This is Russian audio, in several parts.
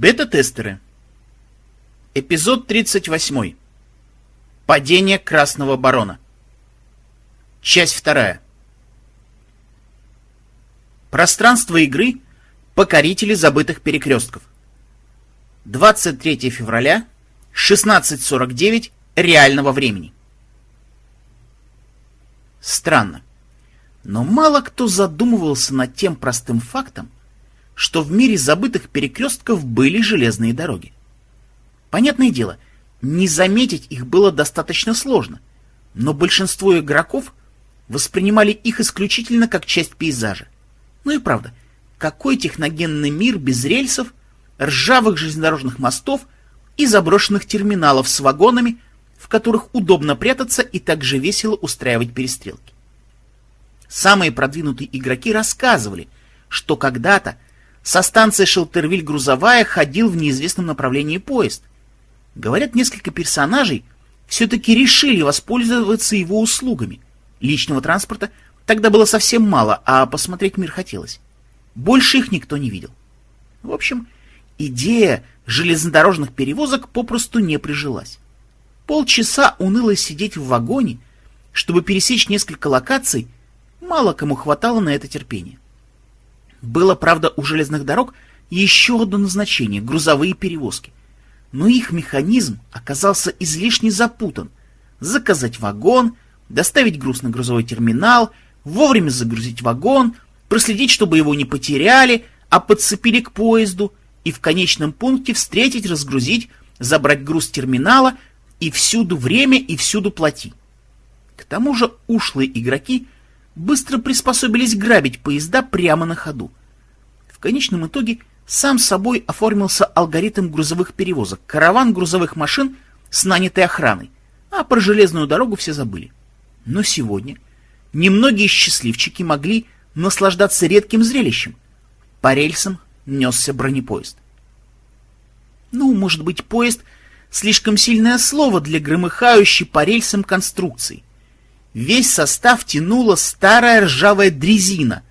Бета-тестеры. Эпизод 38. Падение Красного Барона. Часть вторая. Пространство игры «Покорители забытых перекрестков». 23 февраля, 16.49 реального времени. Странно, но мало кто задумывался над тем простым фактом, что в мире забытых перекрестков были железные дороги. Понятное дело, не заметить их было достаточно сложно, но большинство игроков воспринимали их исключительно как часть пейзажа. Ну и правда, какой техногенный мир без рельсов, ржавых железнодорожных мостов и заброшенных терминалов с вагонами, в которых удобно прятаться и также весело устраивать перестрелки. Самые продвинутые игроки рассказывали, что когда-то со станции Шелтервиль грузовая ходил в неизвестном направлении поезд. Говорят, несколько персонажей все-таки решили воспользоваться его услугами. Личного транспорта тогда было совсем мало, а посмотреть мир хотелось. Больше их никто не видел. В общем, идея железнодорожных перевозок попросту не прижилась. Полчаса уныло сидеть в вагоне, чтобы пересечь несколько локаций, мало кому хватало на это терпения. Было, правда, у железных дорог еще одно назначение — грузовые перевозки. Но их механизм оказался излишне запутан. Заказать вагон, доставить груз на грузовой терминал, вовремя загрузить вагон, проследить, чтобы его не потеряли, а подцепили к поезду, и в конечном пункте встретить, разгрузить, забрать груз терминала и всюду время и всюду плати. К тому же ушлые игроки — быстро приспособились грабить поезда прямо на ходу. В конечном итоге сам собой оформился алгоритм грузовых перевозок, караван грузовых машин с нанятой охраной, а про железную дорогу все забыли. Но сегодня немногие счастливчики могли наслаждаться редким зрелищем. По рельсам несся бронепоезд. Ну, может быть, поезд — слишком сильное слово для громыхающей по рельсам конструкции. Весь состав тянула старая ржавая дрезина,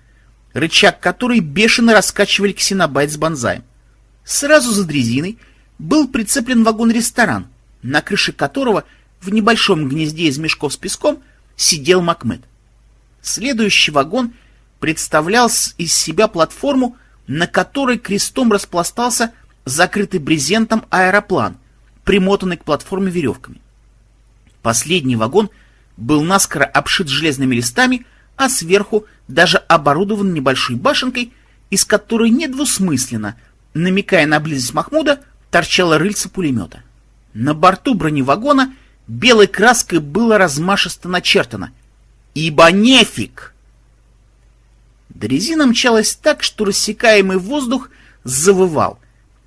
рычаг которой бешено раскачивали ксенобайт с банзаем. Сразу за дрезиной был прицеплен вагон-ресторан, на крыше которого в небольшом гнезде из мешков с песком сидел Макмед. Следующий вагон представлял из себя платформу, на которой крестом распластался закрытый брезентом аэроплан, примотанный к платформе веревками. Последний вагон — был наскоро обшит железными листами, а сверху даже оборудован небольшой башенкой, из которой недвусмысленно, намекая на близость Махмуда, торчало рыльце пулемета. На борту броневагона белой краской было размашисто начертано «Ибо нефиг!». Дрезина мчалась так, что рассекаемый воздух завывал,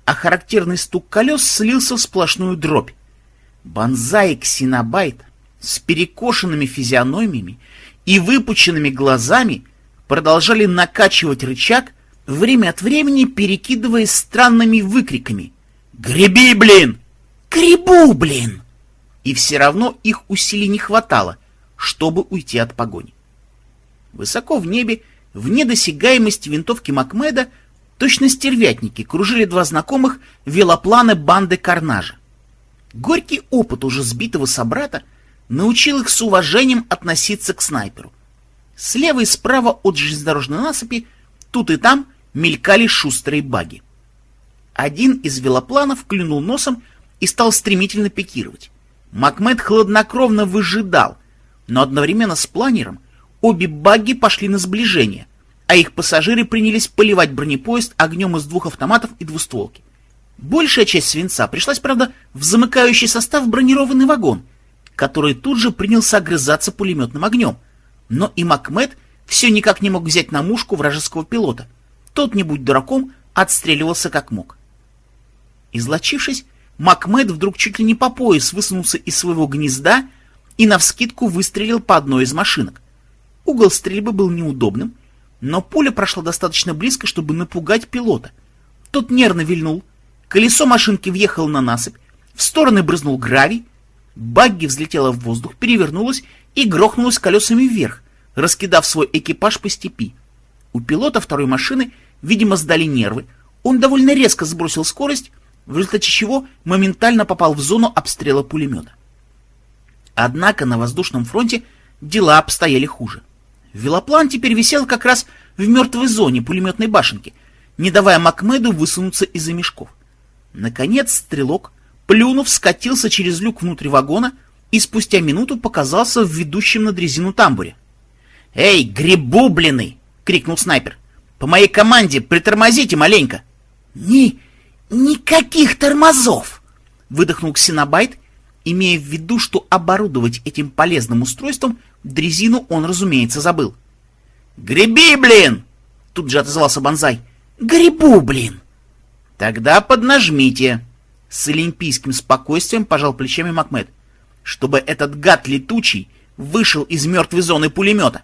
а характерный стук колес слился в сплошную дробь. Бонзай Ксенобайт с перекошенными физиономиями и выпученными глазами продолжали накачивать рычаг, время от времени перекидываясь странными выкриками «Греби, блин! Гребу, блин!» И все равно их усилий не хватало, чтобы уйти от погони. Высоко в небе, в недосягаемости винтовки Макмеда, точно стервятники кружили два знакомых велоплана банды Карнажа. Горький опыт уже сбитого собрата — научил их с уважением относиться к снайперу. Слева и справа от железнодорожной насыпи тут и там мелькали шустрые баги. Один из велопланов клюнул носом и стал стремительно пикировать. Макмед хладнокровно выжидал, но одновременно с планером обе багги пошли на сближение, а их пассажиры принялись поливать бронепоезд огнем из двух автоматов и двустволки. Большая часть свинца пришлась, правда, в замыкающий состав бронированный вагон — который тут же принялся огрызаться пулеметным огнем. Но и Макмед все никак не мог взять на мушку вражеского пилота. Тот, не будь дураком, отстреливался как мог. Излочившись, Макмед вдруг чуть ли не по пояс высунулся из своего гнезда и навскидку выстрелил по одной из машинок. Угол стрельбы был неудобным, но пуля прошла достаточно близко, чтобы напугать пилота. Тот нервно вильнул, колесо машинки въехало на насыпь, в стороны брызнул гравий, Багги взлетела в воздух, перевернулась и грохнулась колесами вверх, раскидав свой экипаж по степи. У пилота второй машины, видимо, сдали нервы. Он довольно резко сбросил скорость в результате чего моментально попал в зону обстрела пулемета. Однако на воздушном фронте дела обстояли хуже. Велоплан теперь висел как раз в мертвой зоне пулеметной башенки, не давая Макмеду высунуться из-за мешков. Наконец стрелок, плюнув, скатился через люк внутрь вагона и спустя минуту показался в ведущем на дрезину тамбуре. «Эй, грибублины!» — крикнул снайпер. «По моей команде притормозите маленько!» «Ни... никаких тормозов!» — выдохнул Ксенобайт, имея в виду, что оборудовать этим полезным устройством дрезину он, разумеется, забыл. «Греби, блин!» — тут же отозвался Бонзай. «Грибу, блин!» «Тогда поднажмите!» С олимпийским спокойствием пожал плечами Макмед. «Чтобы этот гад летучий вышел из мертвой зоны пулемета!»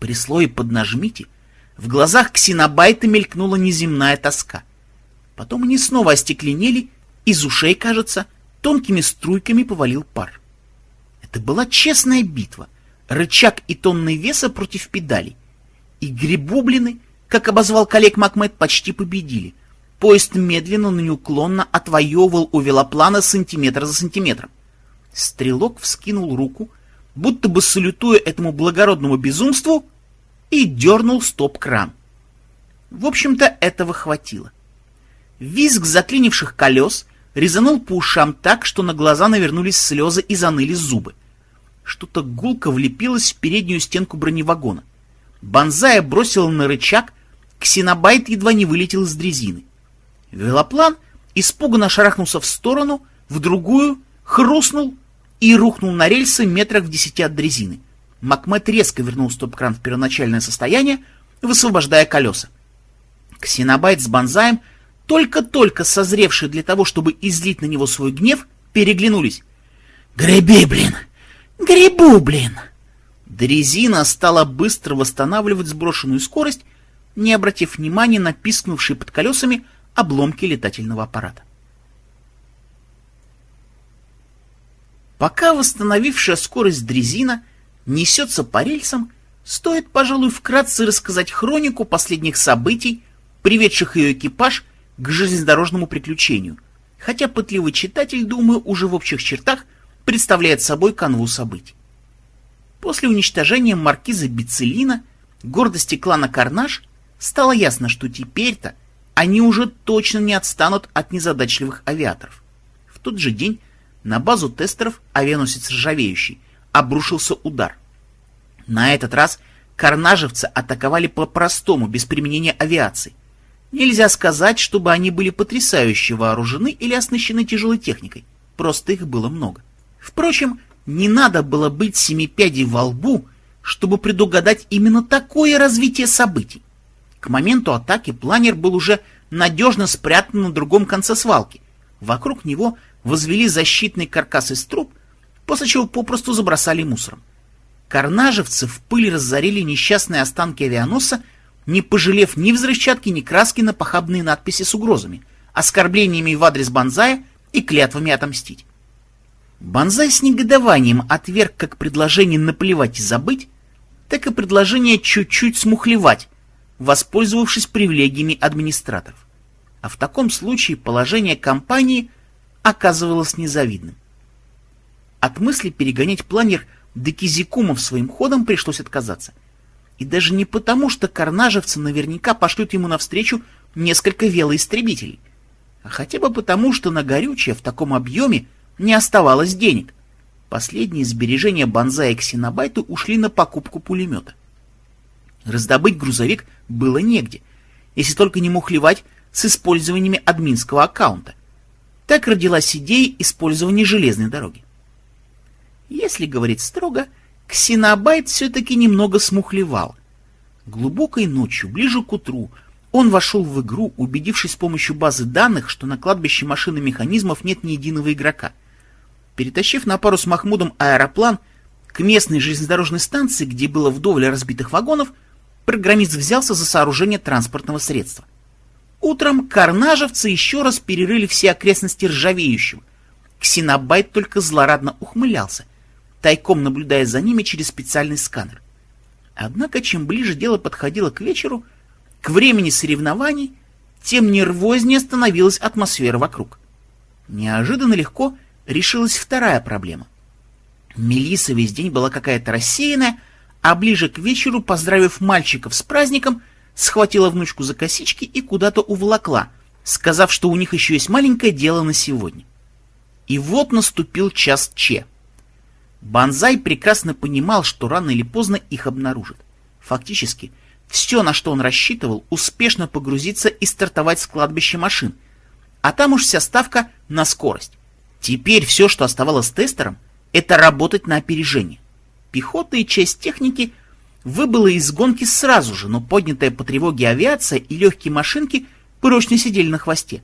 При слое «поднажмите» в глазах ксенобайта мелькнула неземная тоска. Потом они снова остекленели, из ушей, кажется, тонкими струйками повалил пар. Это была честная битва, рычаг и тонны веса против педалей. И грибублины, как обозвал коллег Макмед, почти победили. Поезд медленно, но неуклонно отвоевывал у велоплана сантиметр за сантиметром. Стрелок вскинул руку, будто бы салютуя этому благородному безумству, и дернул стоп-кран. В общем-то, этого хватило. Визг заклинивших колес резанул по ушам так, что на глаза навернулись слезы и заныли зубы. Что-то гулко влепилось в переднюю стенку броневагона. Бонзая бросила на рычаг, ксенобайт едва не вылетел из дрезины. Велоплан испуганно шарахнулся в сторону, в другую, хрустнул и рухнул на рельсы метрах в десяти от дрезины. Макмед резко вернул стоп-кран в первоначальное состояние, высвобождая колеса. Ксенобайт с Бонзаем, только-только созревшие для того, чтобы излить на него свой гнев, переглянулись. «Греби, блин! Грибу, блин!» Дрезина стала быстро восстанавливать сброшенную скорость, не обратив внимания на пискнувшие под колесами обломки летательного аппарата. Пока восстановившая скорость дрезина несется по рельсам, стоит, пожалуй, вкратце рассказать хронику последних событий, приведших ее экипаж к железнодорожному приключению, хотя пытливый читатель, думаю, уже в общих чертах представляет собой канву событий. После уничтожения маркиза Бицелина, гордости клана Карнаж, стало ясно, что теперь-то они уже точно не отстанут от незадачливых авиаторов. В тот же день на базу тестеров авианосец «Ржавеющий» обрушился удар. На этот раз карнажевцы атаковали по-простому, без применения авиации. Нельзя сказать, чтобы они были потрясающе вооружены или оснащены тяжелой техникой, просто их было много. Впрочем, не надо было быть семипядей во лбу, чтобы предугадать именно такое развитие событий. К моменту атаки планер был уже надежно спрятан на другом конце свалки. Вокруг него возвели защитный каркас из труб, после чего попросту забросали мусором. Карнажевцы в пыль разорили несчастные останки авианосца, не пожалев ни взрывчатки, ни краски на похабные надписи с угрозами, оскорблениями в адрес Бонзая и клятвами отомстить. Бонзай с негодованием отверг как предложение наплевать и забыть, так и предложение чуть-чуть смухлевать, воспользовавшись привилегиями администраторов. А в таком случае положение компании оказывалось незавидным. От мысли перегонять планер до Кизикумов своим ходом пришлось отказаться. И даже не потому, что карнажевцы наверняка пошлют ему навстречу несколько велоистребителей, а хотя бы потому, что на горючее в таком объеме не оставалось денег. Последние сбережения Бонза и Ксенобайту ушли на покупку пулемета. Раздобыть грузовик было негде, если только не мухлевать с использованиями админского аккаунта. Так родилась идея использования железной дороги. Если говорить строго, Ксенобайт все-таки немного смухлевал. Глубокой ночью, ближе к утру, он вошел в игру, убедившись с помощью базы данных, что на кладбище машин и механизмов нет ни единого игрока. Перетащив на пару с Махмудом аэроплан к местной железнодорожной станции, где было вдоволь разбитых вагонов, программист взялся за сооружение транспортного средства. Утром карнажевцы еще раз перерыли все окрестности ржавеющего. Ксенобайт только злорадно ухмылялся, тайком наблюдая за ними через специальный сканер. Однако, чем ближе дело подходило к вечеру, к времени соревнований, тем нервознее становилась атмосфера вокруг. Неожиданно легко решилась вторая проблема. Мелиса весь день была какая-то рассеянная, а ближе к вечеру, поздравив мальчиков с праздником, схватила внучку за косички и куда-то уволокла, сказав, что у них еще есть маленькое дело на сегодня. И вот наступил час Че. Банзай прекрасно понимал, что рано или поздно их обнаружат. Фактически, все, на что он рассчитывал, успешно погрузиться и стартовать с кладбища машин. А там уж вся ставка на скорость. Теперь все, что оставалось тестером, это работать на опережение. Пехота и часть техники выбыла из гонки сразу же, но поднятая по тревоге авиация и легкие машинки прочно сидели на хвосте.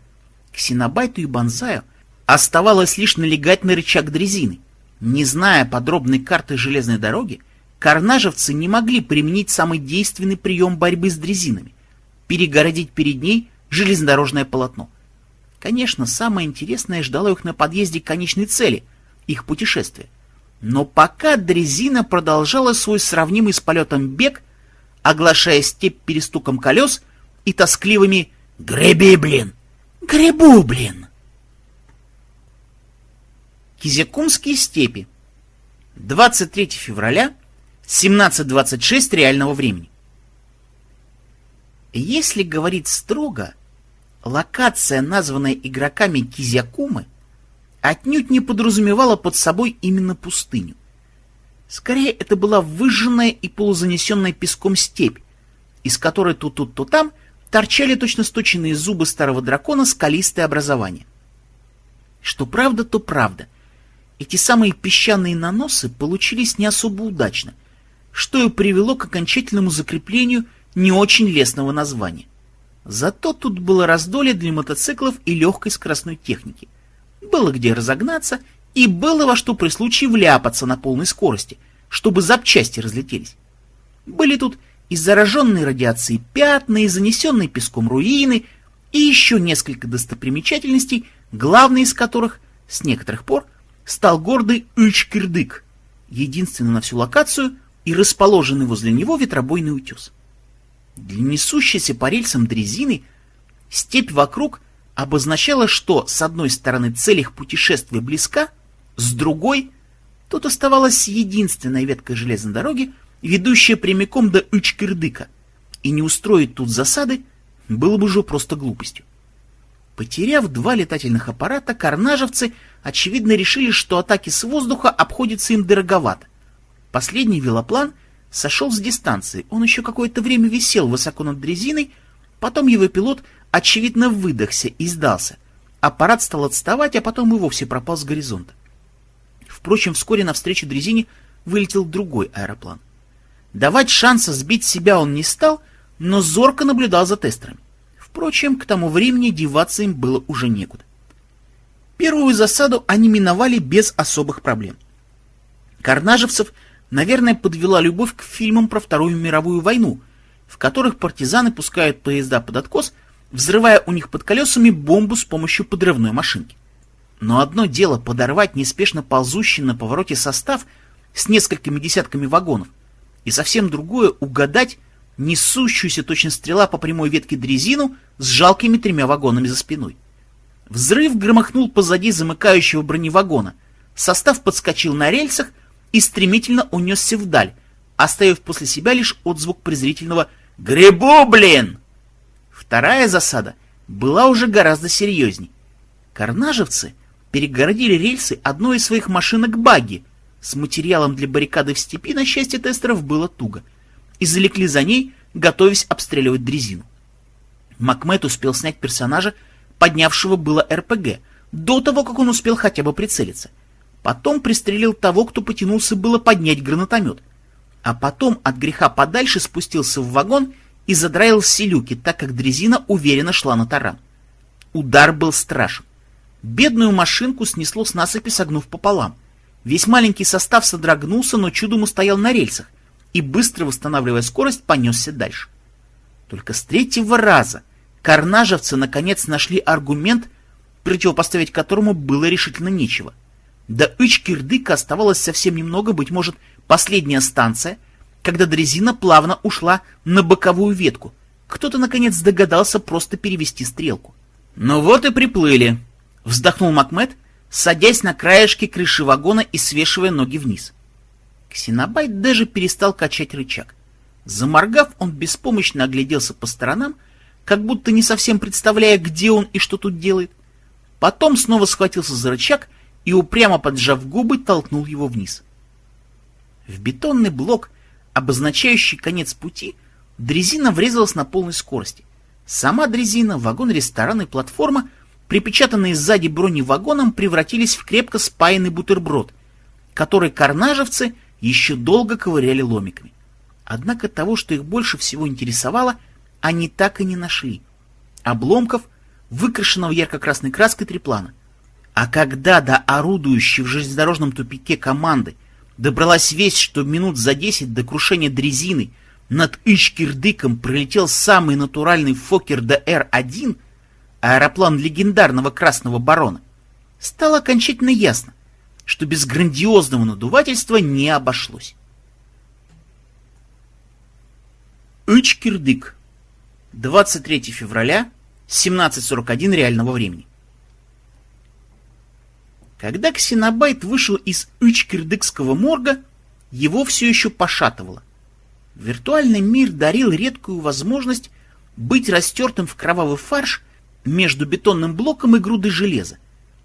Ксенобайту и Бонзаю оставалось лишь налегать на рычаг дрезины. Не зная подробной карты железной дороги, карнажевцы не могли применить самый действенный прием борьбы с дрезинами — перегородить перед ней железнодорожное полотно. Конечно, самое интересное ждало их на подъезде к конечной цели — их путешествия. Но пока дрезина продолжала свой сравнимый с полетом бег, оглашая степь перестуком колес и тоскливыми «Греби, блин! Гребу, блин!» Кизякумские степи. 23 февраля, 17.26 реального времени. Если говорить строго, локация, названная игроками Кизякумы, отнюдь не подразумевала под собой именно пустыню. Скорее, это была выжженная и полузанесенная песком степь, из которой то тут, то там торчали точно сточенные зубы старого дракона скалистые образования. Что правда, то правда. Эти самые песчаные наносы получились не особо удачно, что и привело к окончательному закреплению не очень лестного названия. Зато тут было раздолье для мотоциклов и легкой скоростной техники — было где разогнаться и было во что при случае вляпаться на полной скорости, чтобы запчасти разлетелись. Были тут и зараженные радиацией пятна, и занесенные песком руины, и еще несколько достопримечательностей, главной из которых, с некоторых пор, стал гордый Ичкирдык, единственный на всю локацию и расположенный возле него ветробойный утес. Для несущейся по рельсам дрезины степь вокруг обозначало, что с одной стороны цель их путешествия близка, с другой тут оставалась единственная ветка железной дороги, ведущая прямиком до Ичкирдыка, и не устроить тут засады было бы уже просто глупостью. Потеряв два летательных аппарата, карнажевцы, очевидно, решили, что атаки с воздуха обходятся им дороговато. Последний велоплан сошел с дистанции, он еще какое-то время висел высоко над дрезиной, потом его пилот очевидно, выдохся и сдался. Аппарат стал отставать, а потом и вовсе пропал с горизонта. Впрочем, вскоре навстречу дрезине вылетел другой аэроплан. Давать шанса сбить себя он не стал, но зорко наблюдал за тестерами. Впрочем, к тому времени деваться им было уже некуда. Первую засаду они миновали без особых проблем. Карнажевцев, наверное, подвела любовь к фильмам про Вторую мировую войну, в которых партизаны пускают поезда под откос – взрывая у них под колесами бомбу с помощью подрывной машинки. Но одно дело подорвать неспешно ползущий на повороте состав с несколькими десятками вагонов, и совсем другое угадать несущуюся точно стрела по прямой ветке дрезину с жалкими тремя вагонами за спиной. Взрыв громыхнул позади замыкающего броневагона, состав подскочил на рельсах и стремительно унесся вдаль, оставив после себя лишь отзвук презрительного «Грибу, блин!» Вторая засада была уже гораздо серьезней. Карнажевцы перегородили рельсы одной из своих машинок багги. С материалом для баррикады в степи, на счастье тестеров, было туго. И залекли за ней, готовясь обстреливать дрезину. Макмед успел снять персонажа, поднявшего было РПГ, до того, как он успел хотя бы прицелиться. Потом пристрелил того, кто потянулся было поднять гранатомет. А потом от греха подальше спустился в вагон и задраил селюки, так как дрезина уверенно шла на таран. Удар был страшен. Бедную машинку снесло с насыпи, согнув пополам. Весь маленький состав содрогнулся, но чудом устоял на рельсах и, быстро восстанавливая скорость, понесся дальше. Только с третьего раза карнажевцы наконец нашли аргумент, противопоставить которому было решительно нечего. До Ичкирдыка оставалось совсем немного, быть может, последняя станция — когда дрезина плавно ушла на боковую ветку, кто-то наконец догадался просто перевести стрелку. «Ну вот и приплыли», — вздохнул Макмед, садясь на краешке крыши вагона и свешивая ноги вниз. Ксенобайт даже перестал качать рычаг. Заморгав, он беспомощно огляделся по сторонам, как будто не совсем представляя, где он и что тут делает. Потом снова схватился за рычаг и, упрямо поджав губы, толкнул его вниз. В бетонный блок, обозначающий конец пути, дрезина врезалась на полной скорости. Сама дрезина, вагон ресторан и платформа, припечатанные сзади броневагоном, превратились в крепко спаянный бутерброд, который карнажевцы еще долго ковыряли ломиками. Однако того, что их больше всего интересовало, они так и не нашли. Обломков, выкрашенного ярко-красной краской триплана. А когда до орудующей в железнодорожном тупике команды добралась весть, что минут за десять до крушения дрезины над Ичкирдыком пролетел самый натуральный Фокер ДР-1, аэроплан легендарного Красного Барона, стало окончательно ясно, что без грандиозного надувательства не обошлось. Ичкирдык. 23 февраля, 17.41 реального времени. Когда Ксенобайт вышел из Ичкирдыкского морга, его все еще пошатывало. Виртуальный мир дарил редкую возможность быть растертым в кровавый фарш между бетонным блоком и грудой железа,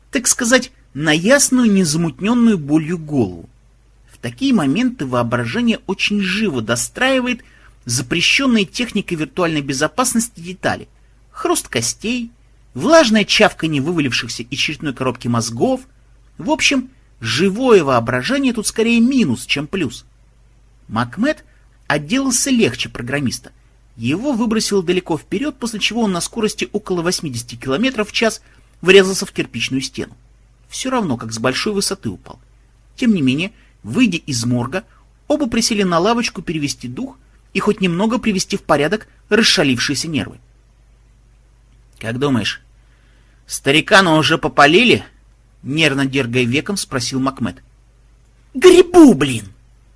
так сказать, на ясную, незамутненную болью голову. В такие моменты воображение очень живо достраивает запрещенные техникой виртуальной безопасности детали. Хруст костей, влажное чавканье вывалившихся из черепной коробки мозгов. В общем, живое воображение тут скорее минус, чем плюс. Макмед отделался легче программиста. Его выбросило далеко вперед, после чего он на скорости около 80 км в час врезался в кирпичную стену. Все равно, как с большой высоты упал. Тем не менее, выйдя из морга, оба присели на лавочку перевести дух и хоть немного привести в порядок расшалившиеся нервы. «Как думаешь, старикана уже попалили?» — нервно дергая веком, спросил Макмед. «Грибу, блин!»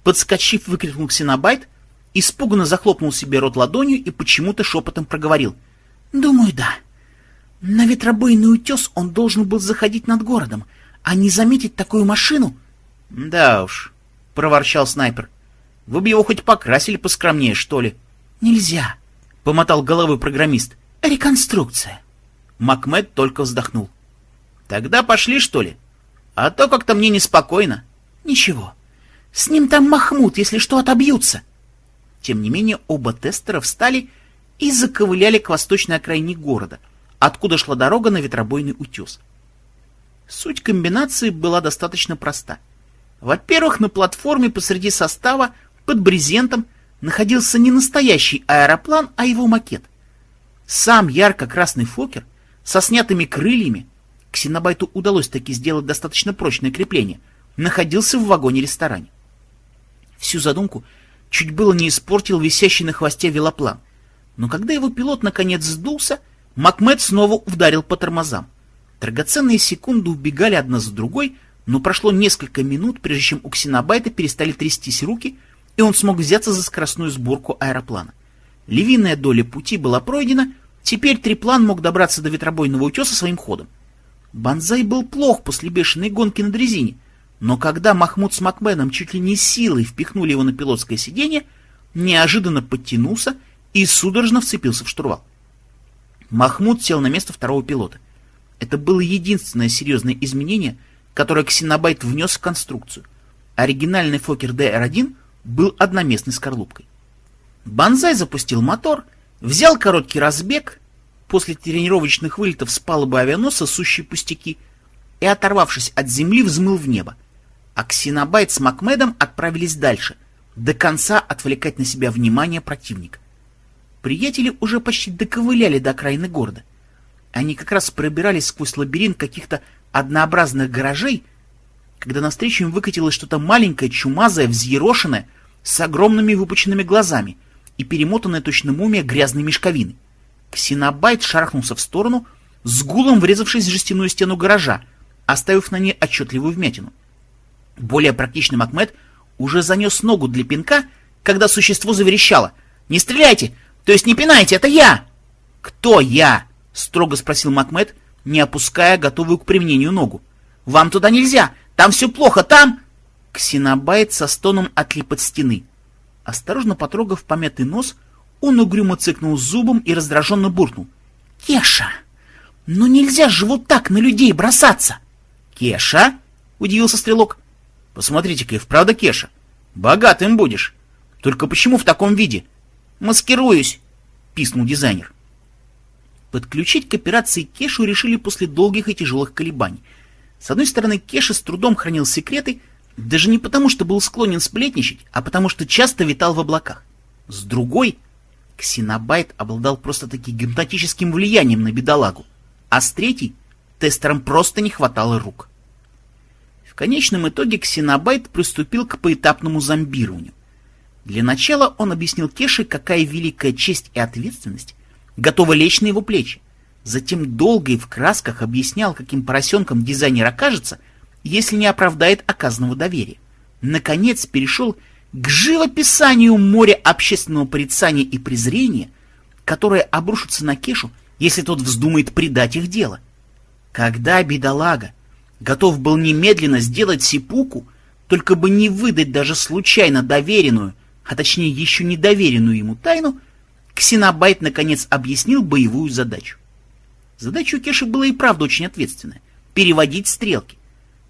Подскочив, выкрикнул Ксенобайт, испуганно захлопнул себе рот ладонью и почему-то шепотом проговорил. «Думаю, да. На ветробойный утес он должен был заходить над городом, а не заметить такую машину...» «Да уж», — проворчал снайпер. Вы бы его хоть покрасили поскромнее, что ли? Нельзя, — помотал головой программист. Реконструкция. Макмед только вздохнул. Тогда пошли, что ли? А то как-то мне неспокойно. Ничего. С ним там Махмуд, если что, отобьются. Тем не менее, оба тестера встали и заковыляли к восточной окраине города, откуда шла дорога на ветробойный утес. Суть комбинации была достаточно проста. Во-первых, на платформе посреди состава под брезентом находился не настоящий аэроплан, а его макет. Сам ярко-красный фокер со снятыми крыльями, Ксенобайту удалось таки сделать достаточно прочное крепление, находился в вагоне-ресторане. Всю задумку чуть было не испортил висящий на хвосте велоплан, но когда его пилот наконец сдулся, Макмед снова ударил по тормозам. Драгоценные секунды убегали одна за другой, но прошло несколько минут, прежде чем у Ксенобайта перестали трястись руки — и он смог взяться за скоростную сборку аэроплана. Львиная доля пути была пройдена, теперь триплан мог добраться до ветробойного утеса своим ходом. Банзай был плох после бешеной гонки на дрезине, но когда Махмуд с Макменом чуть ли не силой впихнули его на пилотское сиденье, неожиданно подтянулся и судорожно вцепился в штурвал. Махмуд сел на место второго пилота. Это было единственное серьезное изменение, которое Ксенобайт внес в конструкцию. Оригинальный Фокер DR-1 был одноместной скорлупкой. Банзай запустил мотор, взял короткий разбег, после тренировочных вылетов с палубы авианосца сущие пустяки, и, оторвавшись от земли, взмыл в небо. А Ксенобайт с Макмедом отправились дальше, до конца отвлекать на себя внимание противника. Приятели уже почти доковыляли до окраины города. Они как раз пробирались сквозь лабиринт каких-то однообразных гаражей, когда навстречу им выкатилось что-то маленькое, чумазое, взъерошенное, с огромными выпученными глазами и перемотанное точно мумия грязной мешковины. Ксенобайт шарахнулся в сторону, с гулом врезавшись в жестяную стену гаража, оставив на ней отчетливую вмятину. Более практичный Макмед уже занес ногу для пинка, когда существо заверещало. «Не стреляйте! То есть не пинайте, это я! Кто я? Строго спросил Макмед, не опуская готовую к применению ногу. Вам туда нельзя, там все плохо, там... Ксенобайт со стоном отлип от стены. Осторожно потрогав помятый нос, он угрюмо цыкнул зубом и раздраженно буркнул. «Кеша, ну нельзя же вот так на людей бросаться!» «Кеша?» — удивился стрелок. «Посмотрите-ка, и вправду Кеша. Богатым будешь. Только почему в таком виде?» «Маскируюсь!» — писнул дизайнер. Подключить к операции Кешу решили после долгих и тяжелых колебаний. С одной стороны, Кеша с трудом хранил секреты, даже не потому, что был склонен сплетничать, а потому, что часто витал в облаках. С другой, Ксенобайт обладал просто-таки гипнотическим влиянием на бедолагу, а с третьей тестерам просто не хватало рук. В конечном итоге Ксенобайт приступил к поэтапному зомбированию. Для начала он объяснил Кеше, какая великая честь и ответственность готова лечь на его плечи. Затем долго и в красках объяснял, каким поросенком дизайнер окажется, если не оправдает оказанного доверия. Наконец перешел к живописанию моря общественного порицания и презрения, которое обрушится на Кешу, если тот вздумает предать их дело. Когда бедолага готов был немедленно сделать сипуку, только бы не выдать даже случайно доверенную, а точнее еще не доверенную ему тайну, Ксенобайт наконец объяснил боевую задачу. Задача у Кеши была и правда очень ответственная — переводить стрелки.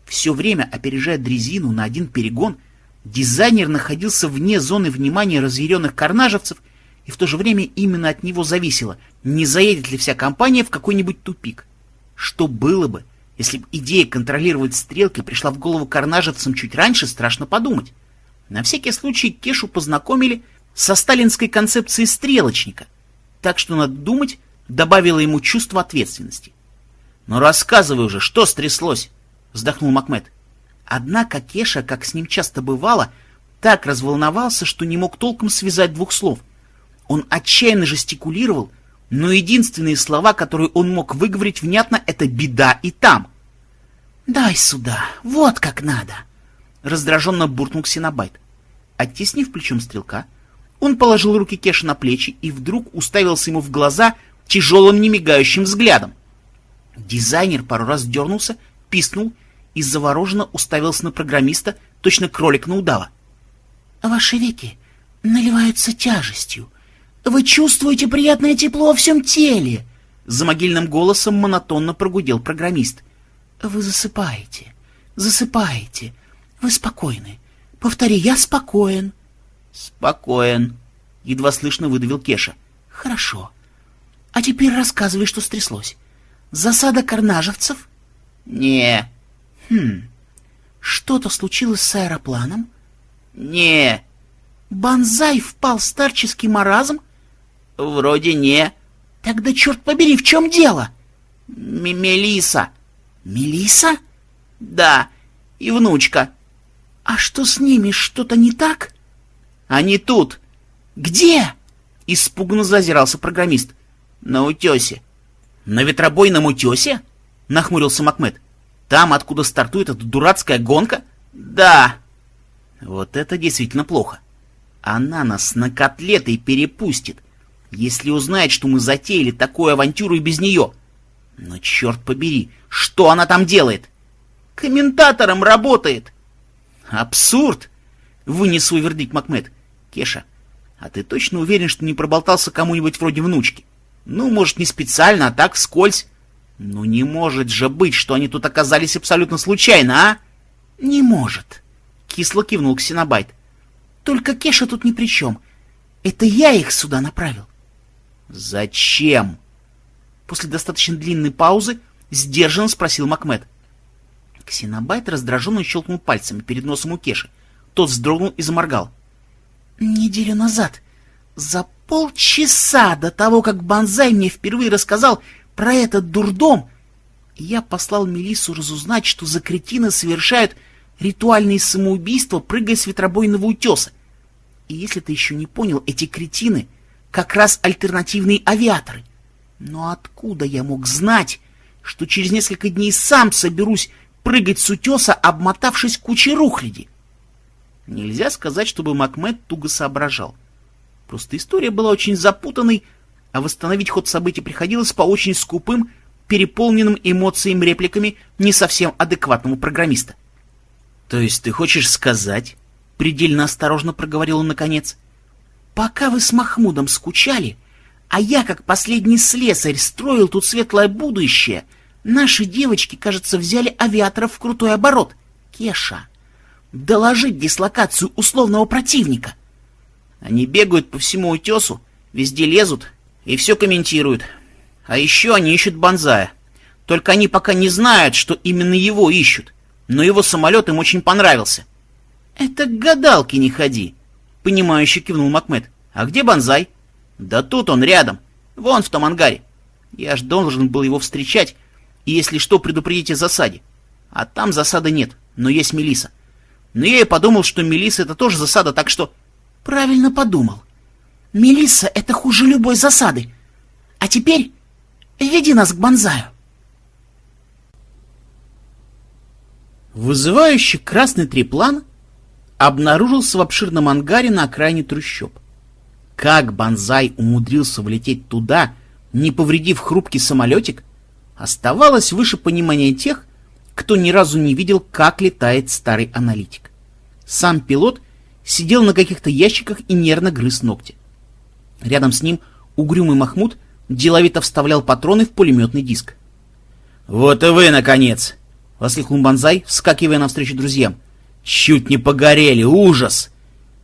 Все время опережая дрезину на один перегон, дизайнер находился вне зоны внимания разъяренных карнажевцев, и в то же время именно от него зависело, не заедет ли вся компания в какой-нибудь тупик. Что было бы, если бы идея контролировать стрелки пришла в голову карнажевцам чуть раньше, страшно подумать. На всякий случай Кешу познакомили со сталинской концепцией стрелочника, так что, надо думать, добавило ему чувство ответственности. «Ну рассказывай уже, что стряслось?» — вздохнул Макмед. Однако Кеша, как с ним часто бывало, так разволновался, что не мог толком связать двух слов. Он отчаянно жестикулировал, но единственные слова, которые он мог выговорить внятно, это «беда» и «там». «Дай сюда, вот как надо!» — раздраженно буркнул Ксенобайт. Оттеснив плечом стрелка, он положил руки Кеша на плечи и вдруг уставился ему в глаза тяжелым немигающим взглядом. Дизайнер пару раз дернулся, писнул и завороженно уставился на программиста, точно кролик на удава. «Ваши веки наливаются тяжестью. Вы чувствуете приятное тепло во всем теле!» За могильным голосом монотонно прогудел программист. «Вы засыпаете, засыпаете. Вы спокойны. Повтори, я спокоен». «Спокоен», — едва слышно выдавил Кеша. «Хорошо. А теперь рассказывай, что стряслось. Засада карнажевцев?» «Не». «Хм. Что-то случилось с аэропланом?» «Не». «Бонзай впал в старческий маразм?» «Вроде не». «Тогда, черт побери, в чем дело?» М «Мелиса». «Мелиса?» «Да, и внучка». «А что с ними, что-то не так?» «Они тут». «Где?» — испуганно зазирался программист. «На утесе». «На ветробойном утесе?» — нахмурился Макмед. «Там, откуда стартует эта дурацкая гонка?» «Да». «Вот это действительно плохо. Она нас на котлеты перепустит, если узнает, что мы затеяли такую авантюру и без нее. Но черт побери, что она там делает?» «Комментатором работает!» «Абсурд!» — вынес свой вердикт Макмед. «Кеша, а ты точно уверен, что не проболтался кому-нибудь вроде внучки? Ну, может, не специально, а так вскользь. Ну, не может же быть, что они тут оказались абсолютно случайно, а?» «Не может!» — кисло кивнул Ксенобайт. «Только Кеша тут ни при чем. Это я их сюда направил». «Зачем?» После достаточно длинной паузы сдержанно спросил Макмед. Ксенобайт раздраженно щелкнул пальцами перед носом у Кеши. Тот вздрогнул и заморгал. «Неделю назад, за полчаса до того, как Бонзай мне впервые рассказал про этот дурдом, я послал Мелиссу разузнать, что за кретины совершают ритуальные самоубийства, прыгая с ветробойного утеса. И если ты еще не понял, эти кретины как раз альтернативные авиаторы. Но откуда я мог знать, что через несколько дней сам соберусь прыгать с утеса, обмотавшись кучей рухляди. Нельзя сказать, чтобы Макмед туго соображал. Просто история была очень запутанной, а восстановить ход событий приходилось по очень скупым, переполненным эмоциями репликами не совсем адекватному программиста. «То есть ты хочешь сказать, — предельно осторожно проговорил он наконец, — пока вы с Махмудом скучали, а я, как последний слесарь, строил тут светлое будущее, наши девочки, кажется, взяли авиаторов в крутой оборот. Кеша, доложить дислокацию условного противника. Они бегают по всему утесу, везде лезут и все комментируют. А еще они ищут Бонзая. Только они пока не знают, что именно его ищут. Но его самолет им очень понравился. «Это к гадалке не ходи», — понимающе кивнул Макмед. «А где Бонзай?» «Да тут он рядом. Вон в том ангаре. Я ж должен был его встречать, и если что, предупредить о засаде. А там засады нет, но есть Мелиса. Но я и подумал, что Мелиса это тоже засада, так что... Правильно подумал. Мелисса — это хуже любой засады. А теперь веди нас к Бонзаю. Вызывающий красный триплан обнаружился в обширном ангаре на окраине трущоб. Как Бонзай умудрился влететь туда, не повредив хрупкий самолетик, оставалось выше понимания тех, кто ни разу не видел, как летает старый аналитик. Сам пилот сидел на каких-то ящиках и нервно грыз ногти. Рядом с ним угрюмый Махмуд деловито вставлял патроны в пулеметный диск. «Вот и вы, наконец!» — воскликнул Бонзай, вскакивая навстречу друзьям. «Чуть не погорели! Ужас!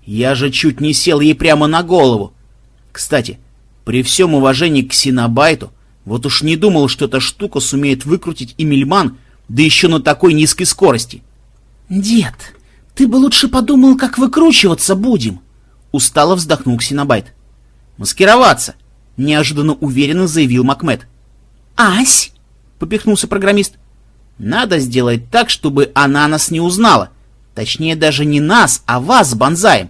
Я же чуть не сел ей прямо на голову! Кстати, при всем уважении к Синабайту, вот уж не думал, что эта штука сумеет выкрутить и Мельман, да еще на такой низкой скорости!» «Дед, ты бы лучше подумал, как выкручиваться будем!» Устало вздохнул Ксенобайт. «Маскироваться!» — неожиданно уверенно заявил Макмед. «Ась!» — попихнулся программист. «Надо сделать так, чтобы она нас не узнала. Точнее, даже не нас, а вас с Бонзаем.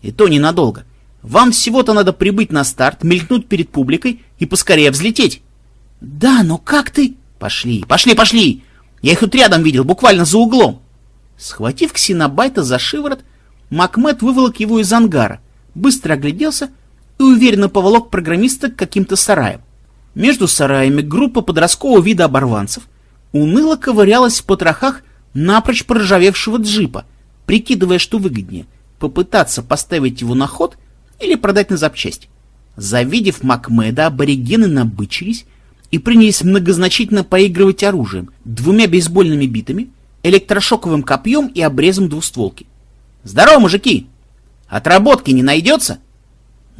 И то ненадолго. Вам всего-то надо прибыть на старт, мелькнуть перед публикой и поскорее взлететь». «Да, но как ты...» «Пошли, пошли, пошли! Я их тут рядом видел, буквально за углом!» Схватив ксенобайта за шиворот, Макмед выволок его из ангара, быстро огляделся и уверенно поволок программиста к каким-то сараям. Между сараями группа подросткового вида оборванцев уныло ковырялась в потрохах напрочь проржавевшего джипа, прикидывая, что выгоднее — попытаться поставить его на ход или продать на запчасть. Завидев Макмеда, аборигены набычились и принялись многозначительно поигрывать оружием, двумя бейсбольными битами — электрошоковым копьем и обрезом двустволки. «Здорово, мужики! Отработки не найдется?»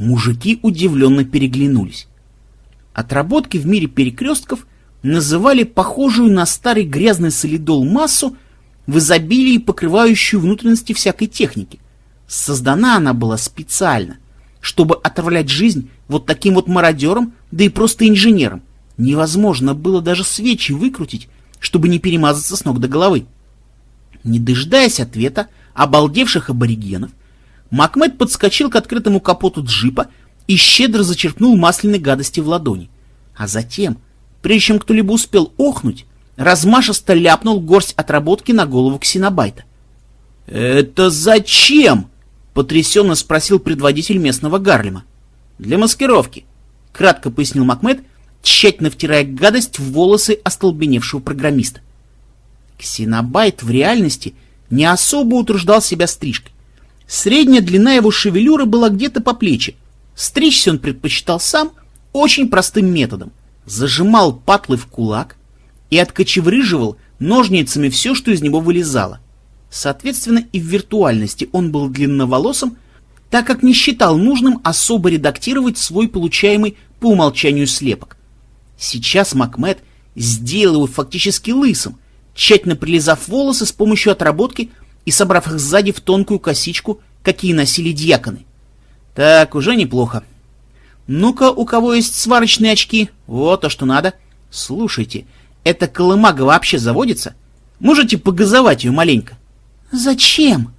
Мужики удивленно переглянулись. Отработки в мире перекрестков называли похожую на старый грязный солидол массу в изобилии, покрывающую внутренности всякой техники. Создана она была специально, чтобы отравлять жизнь вот таким вот мародерам, да и просто инженерам. Невозможно было даже свечи выкрутить, чтобы не перемазаться с ног до головы. Не дожидаясь ответа обалдевших аборигенов, Макмед подскочил к открытому капоту джипа и щедро зачерпнул масляной гадости в ладони. А затем, прежде чем кто-либо успел охнуть, размашисто ляпнул горсть отработки на голову ксенобайта. «Это зачем?» — потрясенно спросил предводитель местного Гарлема. «Для маскировки», — кратко пояснил Макмед тщательно втирая гадость в волосы остолбеневшего программиста. Ксенобайт в реальности не особо утруждал себя стрижкой. Средняя длина его шевелюры была где-то по плечи. Стричься он предпочитал сам очень простым методом. Зажимал патлы в кулак и откочеврыживал ножницами все, что из него вылезало. Соответственно, и в виртуальности он был длинноволосым, так как не считал нужным особо редактировать свой получаемый по умолчанию слепок. Сейчас Макмед сделал его фактически лысым, тщательно прилизав волосы с помощью отработки и собрав их сзади в тонкую косичку, какие носили дьяконы. Так, уже неплохо. Ну-ка, у кого есть сварочные очки? Вот то, что надо. Слушайте, эта колымага вообще заводится? Можете погазовать ее маленько? Зачем?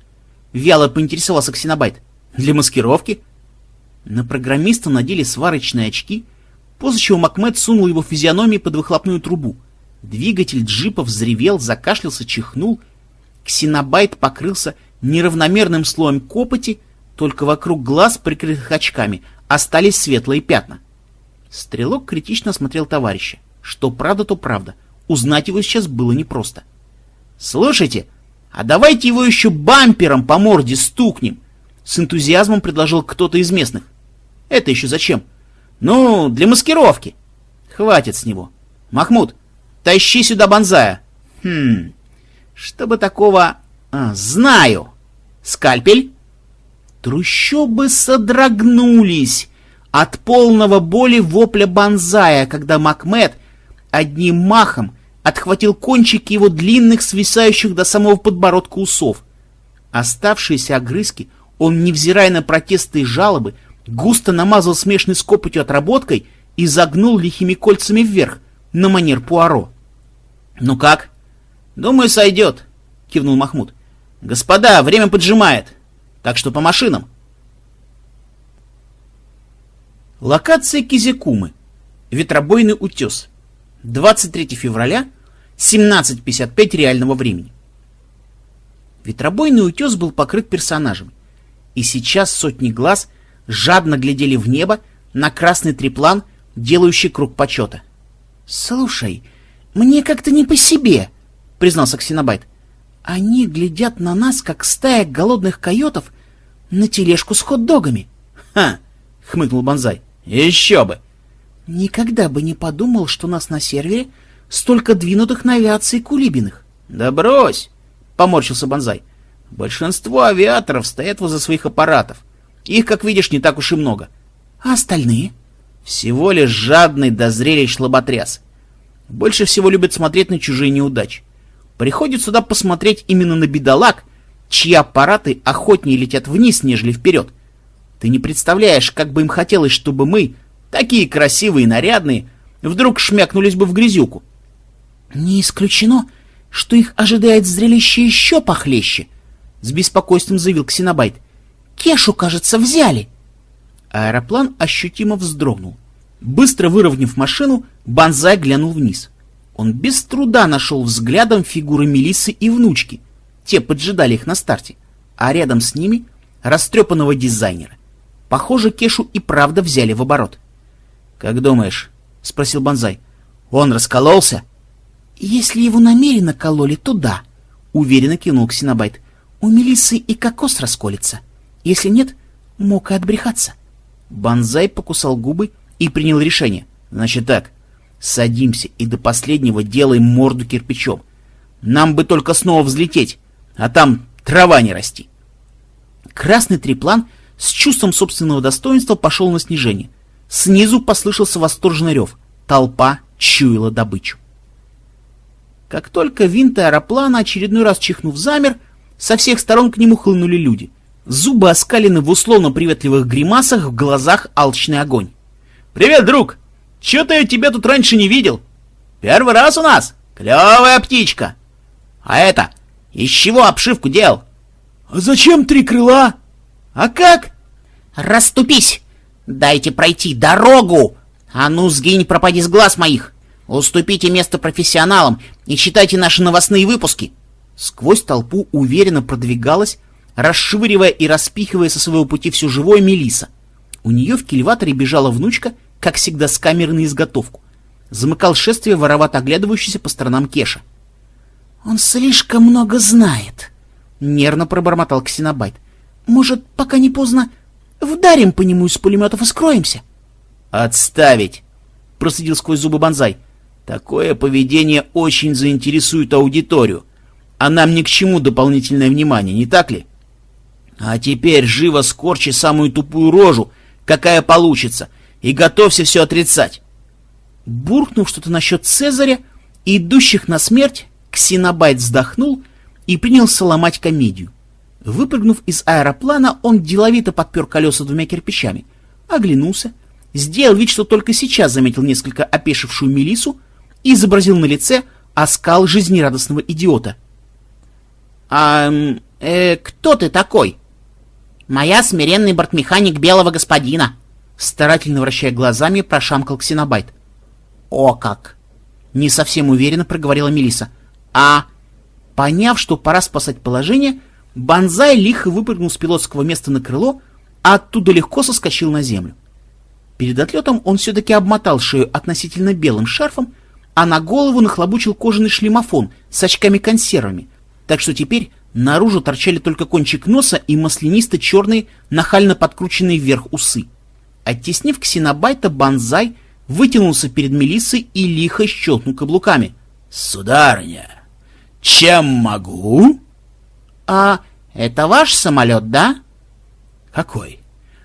Вяло поинтересовался Ксенобайт. Для маскировки. На программиста надели сварочные очки — после чего Макмед сунул его физиономии под выхлопную трубу. Двигатель джипа взревел, закашлялся, чихнул. Ксенобайт покрылся неравномерным слоем копоти, только вокруг глаз, прикрытых очками, остались светлые пятна. Стрелок критично осмотрел товарища. Что правда, то правда. Узнать его сейчас было непросто. «Слушайте, а давайте его еще бампером по морде стукнем!» С энтузиазмом предложил кто-то из местных. «Это еще зачем?» «Ну, для маскировки». «Хватит с него. Махмуд, тащи сюда банзая». «Хм, чтобы такого... А, знаю. Скальпель?» Трущобы содрогнулись от полного боли вопля банзая, когда Макмед одним махом отхватил кончики его длинных, свисающих до самого подбородка усов. Оставшиеся огрызки он, невзирая на протесты и жалобы, густо намазал смешной с копотью отработкой и загнул лихими кольцами вверх, на манер Пуаро. «Ну как?» «Думаю, сойдет», — кивнул Махмуд. «Господа, время поджимает, так что по машинам». Локация Кизикумы. Ветробойный утес. 23 февраля, 17.55 реального времени. Ветробойный утес был покрыт персонажами, и сейчас сотни глаз жадно глядели в небо на красный триплан, делающий круг почета. «Слушай, мне как-то не по себе», — признался Ксенобайт. «Они глядят на нас, как стая голодных койотов на тележку с хот-догами». «Ха!» — хмыкнул Бонзай. Еще бы! Никогда бы не подумал, что у нас на сервере столько двинутых на авиации кулибиных. Да брось! Поморщился Бонзай. Большинство авиаторов стоят возле своих аппаратов. Их, как видишь, не так уж и много. А остальные? Всего лишь жадный до зрелищ лоботряс. Больше всего любят смотреть на чужие неудачи. Приходит сюда посмотреть именно на бедолаг, чьи аппараты охотнее летят вниз, нежели вперед. Ты не представляешь, как бы им хотелось, чтобы мы, такие красивые и нарядные, вдруг шмякнулись бы в грязюку. Не исключено, что их ожидает зрелище еще похлеще, — с беспокойством заявил Ксенобайт. Кешу, кажется, взяли. Аэроплан ощутимо вздрогнул. Быстро выровняв машину, Банзай глянул вниз. Он без труда нашел взглядом фигуры Мелисы и внучки. Те поджидали их на старте, а рядом с ними — растрепанного дизайнера. Похоже, Кешу и правда взяли в оборот. — Как думаешь? — спросил Бонзай. — Он раскололся? — Если его намеренно кололи, то да, — уверенно кинул Ксенобайт. — У Мелиссы и кокос расколется. Если нет, мог и отбрехаться. Бонзай покусал губы и принял решение. — Значит так, садимся и до последнего делаем морду кирпичом. Нам бы только снова взлететь, а там трава не расти. Красный триплан — с чувством собственного достоинства пошел на снижение. Снизу послышался восторженный рев. Толпа чуяла добычу. Как только винт аэроплана, очередной раз чихнув, замер, со всех сторон к нему хлынули люди. Зубы оскалены в условно-приветливых гримасах, в глазах алчный огонь. «Привет, друг! Чё-то я тебя тут раньше не видел. Первый раз у нас? Клевая птичка! А это, из чего обшивку делал?» «А зачем три крыла?» «А как?» «Раступись! Дайте пройти дорогу! А ну, сгинь, пропади с глаз моих! Уступите место профессионалам и читайте наши новостные выпуски!» Сквозь толпу уверенно продвигалась, расшвыривая и распихивая со своего пути все живое Мелиса. У нее в кильваторе бежала внучка, как всегда, с камерой на изготовку. Замыкал шествие воровато оглядывающийся по сторонам Кеша. «Он слишком много знает», — нервно пробормотал Ксенобайт. Может, пока не поздно, вдарим по нему из пулеметов и скроемся? Отставить! Процедил сквозь зубы Бонзай. Такое поведение очень заинтересует аудиторию. А нам ни к чему дополнительное внимание, не так ли? А теперь живо скорчи самую тупую рожу, какая получится, и готовься все отрицать. Буркнув что-то насчет Цезаря идущих на смерть, Ксенобайт вздохнул и принялся ломать комедию. Выпрыгнув из аэроплана, он деловито подпер колеса двумя кирпичами, оглянулся, сделал вид, что только сейчас заметил несколько опешившую Мелису и изобразил на лице оскал жизнерадостного идиота. «А э, кто ты такой?» «Моя смиренный бортмеханик белого господина», старательно вращая глазами, прошамкал Ксенобайт. «О как!» Не совсем уверенно проговорила Мелиса. «А...» Поняв, что пора спасать положение, Банзай лихо выпрыгнул с пилотского места на крыло а оттуда легко соскочил на землю. Перед отлетом он все-таки обмотал шею относительно белым шарфом, а на голову нахлобучил кожаный шлемофон с очками-консервами, так что теперь наружу торчали только кончик носа и маслянисто-черные, нахально подкрученные вверх усы. Оттеснив ксенобайта, Банзай вытянулся перед Мелиссой и лихо щелкнул каблуками. «Сударыня, чем могу?» «А это ваш самолет, да?» «Какой?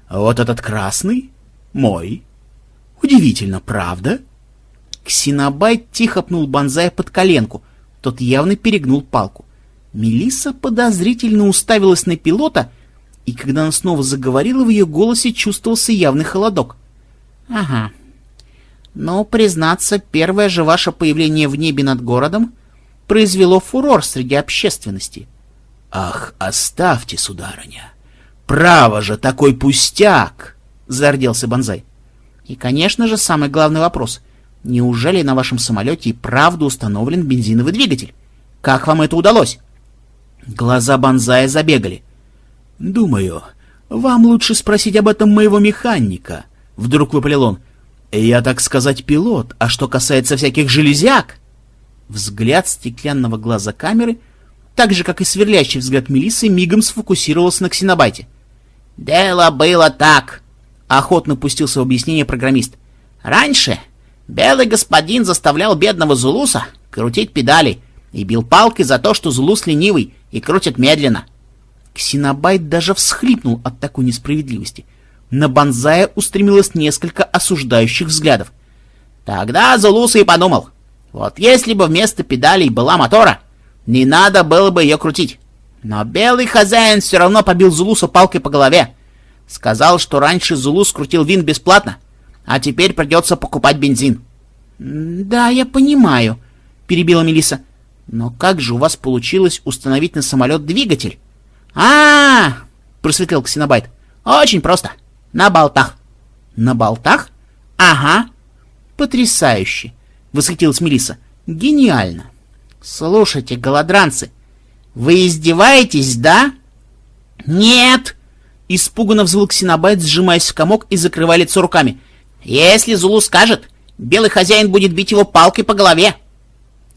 Вот этот красный? Мой. Удивительно, правда?» Ксенобайт тихо пнул Банзая под коленку. Тот явно перегнул палку. Мелисса подозрительно уставилась на пилота, и когда она снова заговорила, в ее голосе чувствовался явный холодок. «Ага. Но, признаться, первое же ваше появление в небе над городом произвело фурор среди общественности». «Ах, оставьте, сударыня! Право же, такой пустяк!» — зарделся Бонзай. «И, конечно же, самый главный вопрос. Неужели на вашем самолете и правда установлен бензиновый двигатель? Как вам это удалось?» Глаза Бонзая забегали. «Думаю, вам лучше спросить об этом моего механика», — вдруг выпалил он. «Я, так сказать, пилот, а что касается всяких железяк...» Взгляд стеклянного глаза камеры, так же, как и сверлящий взгляд Мелиссы, мигом сфокусировался на ксенобайте. «Дело было так», — охотно пустился в объяснение программист. «Раньше белый господин заставлял бедного Зулуса крутить педали и бил палкой за то, что Зулус ленивый и крутит медленно. Ксенобайт даже всхлипнул от такой несправедливости. На Бонзая устремилось несколько осуждающих взглядов. Тогда Зулуса и подумал, вот если бы вместо педалей была мотора, не надо было бы ее крутить. Но белый хозяин все равно побил Зулуса палкой по голове. Сказал, что раньше Зулус крутил вин бесплатно, а теперь придется покупать бензин. — Да, я понимаю, — перебила Мелиса. Но как же у вас получилось установить на самолет двигатель? А, -а, -а просветлел Ксенобайт. Очень просто. На болтах. На болтах? Ага. Потрясающе, восхитилась Мелиса. Гениально. Слушайте, голодранцы, вы издеваетесь, да? Нет! Испуганно взвыл Ксенобайт, сжимаясь в комок и закрывая лицо руками. Если Зулу скажет, белый хозяин будет бить его палкой по голове.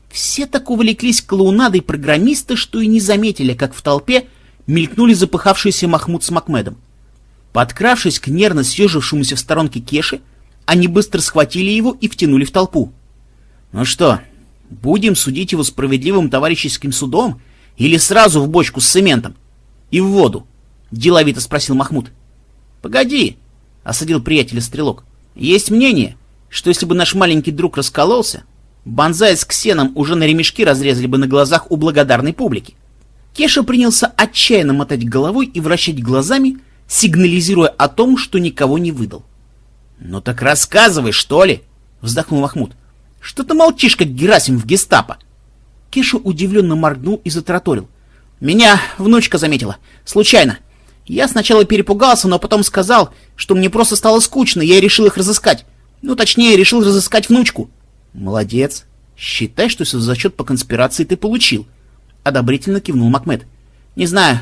Все так увлеклись клоунадой программиста, что и не заметили, как в толпе мелькнули запыхавшиеся Махмуд с Макмедом. Подкравшись к нервно съежившемуся в сторонке Кеше, они быстро схватили его и втянули в толпу. «Ну что, будем судить его справедливым товарищеским судом или сразу в бочку с цементом? И в воду?» — деловито спросил Махмуд. «Погоди», — осадил приятеля стрелок. «Есть мнение, что если бы наш маленький друг раскололся, Бонзай с Ксеном уже на ремешки разрезали бы на глазах у благодарной публики. Кеша принялся отчаянно мотать головой и вращать глазами, сигнализируя о том, что никого не выдал. «Ну так рассказывай, что ли?» — вздохнул Махмуд. «Что ты молчишь, как Герасим в гестапо?» Кеша удивленно моргнул и затраторил. «Меня внучка заметила. Случайно. Я сначала перепугался, но потом сказал, что мне просто стало скучно, я решил их разыскать. Ну, точнее, решил разыскать внучку. Молодец. Считай, что зачет по конспирации ты получил. Одобрительно кивнул Макмед. Не знаю.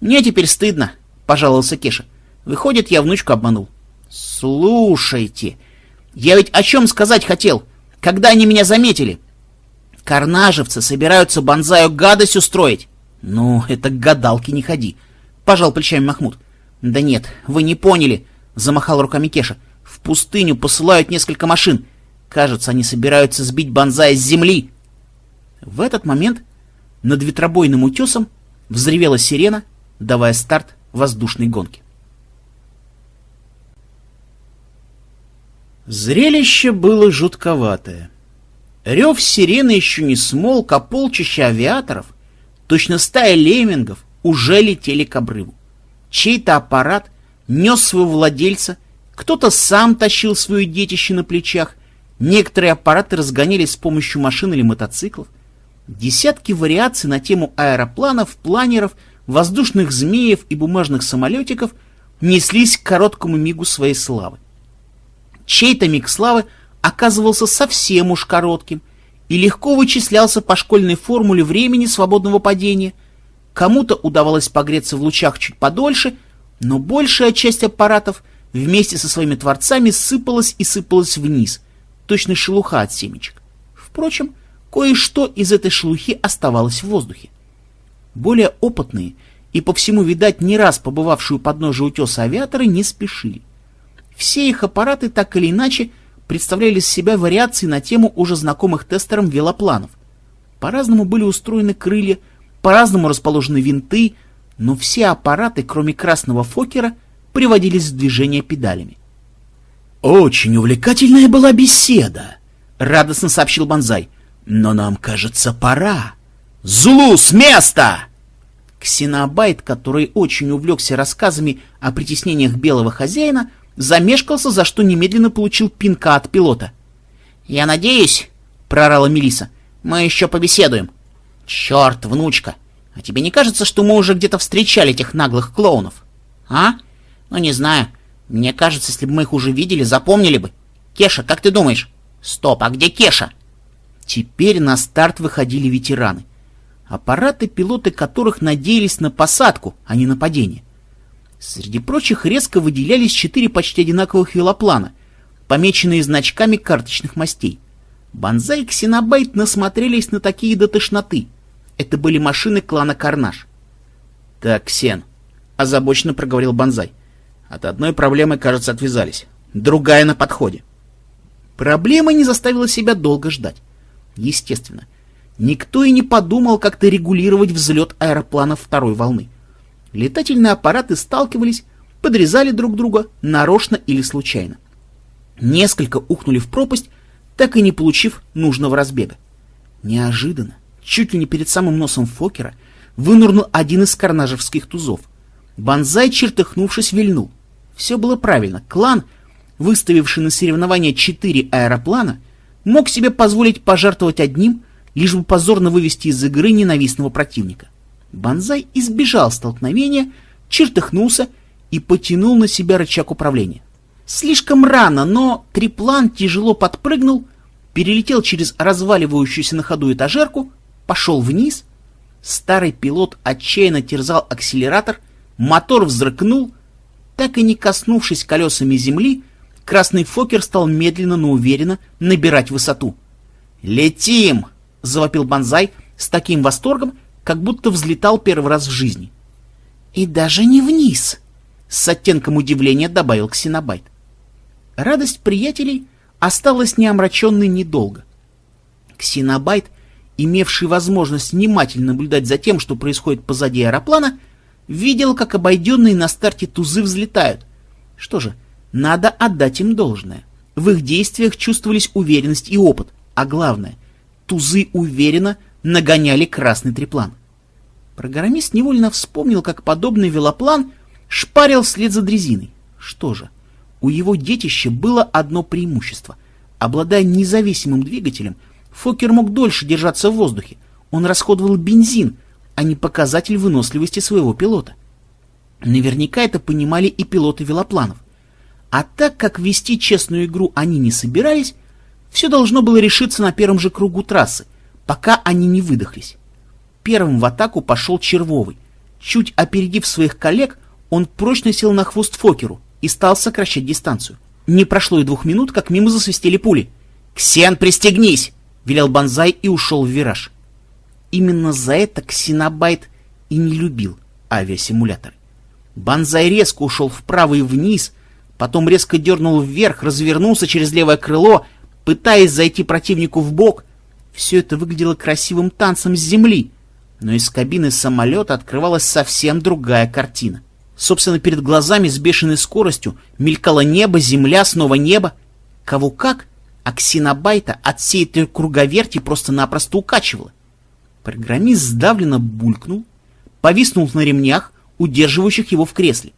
Мне теперь стыдно, пожаловался Кеша. Выходит, я внучку обманул. Слушайте, я ведь о чем сказать хотел, когда они меня заметили? Карнажевцы собираются бонзаю гадость устроить. Ну, это к гадалке не ходи, пожал плечами Махмуд. Да нет, вы не поняли, замахал руками Кеша. В пустыню посылают несколько машин. Кажется, они собираются сбить Бонзая с земли. В этот момент над ветробойным утесом взревела сирена, давая старт воздушной гонке. Зрелище было жутковатое. Рев сирены еще не смолк, а полчища авиаторов, точно стая леммингов, уже летели к обрыву. Чей-то аппарат нес своего владельца, кто-то сам тащил свое детище на плечах, Некоторые аппараты разгонялись с помощью машин или мотоциклов. Десятки вариаций на тему аэропланов, планеров, воздушных змеев и бумажных самолетиков неслись к короткому мигу своей славы. Чей-то миг славы оказывался совсем уж коротким и легко вычислялся по школьной формуле времени свободного падения. Кому-то удавалось погреться в лучах чуть подольше, Но большая часть аппаратов вместе со своими творцами сыпалась и сыпалась вниз, точно шелуха от семечек. Впрочем, кое-что из этой шелухи оставалось в воздухе. Более опытные и по всему, видать, не раз побывавшие у подножия утеса авиаторы не спешили. Все их аппараты так или иначе представляли из себя вариации на тему уже знакомых тестерам велопланов. По-разному были устроены крылья, по-разному расположены винты, но все аппараты, кроме красного Фокера, приводились в движение педалями. «Очень увлекательная была беседа», — радостно сообщил Бонзай. «Но нам, кажется, пора. Зулу, с места!» Ксенобайт, который очень увлекся рассказами о притеснениях белого хозяина, замешкался, за что немедленно получил пинка от пилота. «Я надеюсь», — прорала Мелиса, — «мы еще побеседуем». «Черт, внучка, а тебе не кажется, что мы уже где-то встречали этих наглых клоунов?» «А? Ну, не знаю. Мне кажется, если бы мы их уже видели, запомнили бы. Кеша, как ты думаешь?» «Стоп, а где Кеша?» Теперь на старт выходили ветераны. Аппараты, пилоты которых надеялись на посадку, а не на падение. Среди прочих резко выделялись четыре почти одинаковых велоплана, помеченные значками карточных мастей. Бонзай и Ксенобайт насмотрелись на такие до тошноты. Это были машины клана Карнаж. «Так, Ксен», — озабоченно проговорил Бонзай. «От одной проблемы, кажется, отвязались. Другая на подходе». Проблема не заставила себя долго ждать. Естественно, никто и не подумал как-то регулировать взлет аэропланов второй волны. Летательные аппараты сталкивались, подрезали друг друга, нарочно или случайно. Несколько ухнули в пропасть, так и не получив нужного разбега. Неожиданно, чуть ли не перед самым носом Фокера, вынурнул один из карнажевских тузов. Бонзай, чертыхнувшись, вильнул. Все было правильно. Клан, выставивший на соревнования четыре аэроплана, мог себе позволить пожертвовать одним, лишь бы позорно вывести из игры ненавистного противника. Бонзай избежал столкновения, чертыхнулся и потянул на себя рычаг управления. Слишком рано, но триплан тяжело подпрыгнул, перелетел через разваливающуюся на ходу этажерку, пошел вниз. Старый пилот отчаянно терзал акселератор, мотор взрыкнул. Так и не коснувшись колесами земли, красный Фокер стал медленно, но уверенно набирать высоту. «Летим!» — завопил Бонзай с таким восторгом, как будто взлетал первый раз в жизни. «И даже не вниз!» — с оттенком удивления добавил Ксенобайт. Радость приятелей осталась неомраченной недолго. Ксенобайт, имевший возможность внимательно наблюдать за тем, что происходит позади аэроплана, видел, как обойденные на старте тузы взлетают. Что же, надо отдать им должное. В их действиях чувствовались уверенность и опыт, а главное, тузы уверенно нагоняли красный триплан. Программист невольно вспомнил, как подобный велоплан шпарил вслед за дрезиной. Что же, у его детища было одно преимущество. Обладая независимым двигателем, Фокер мог дольше держаться в воздухе. Он расходовал бензин, а не показатель выносливости своего пилота. Наверняка это понимали и пилоты велопланов. А так как вести честную игру они не собирались, все должно было решиться на первом же кругу трассы, пока они не выдохлись. Первым в атаку пошел Червовый. Чуть опередив своих коллег, он прочно сел на хвост Фокеру и стал сокращать дистанцию. Не прошло и двух минут, как мимо засвистели пули. «Ксен, пристегнись!» — велел Бонзай и ушел в вираж. Именно за это Ксенобайт и не любил авиасимуляторы. Бонзай резко ушел вправо и вниз, потом резко дернул вверх, развернулся через левое крыло, пытаясь зайти противнику в бок — все это выглядело красивым танцем с земли, но из кабины самолета открывалась совсем другая картина. Собственно, перед глазами с бешеной скоростью мелькало небо, земля, снова небо. Кого как, а ксенобайта от всей этой круговерти просто-напросто укачивало. Программист сдавленно булькнул, повиснул на ремнях, удерживающих его в кресле.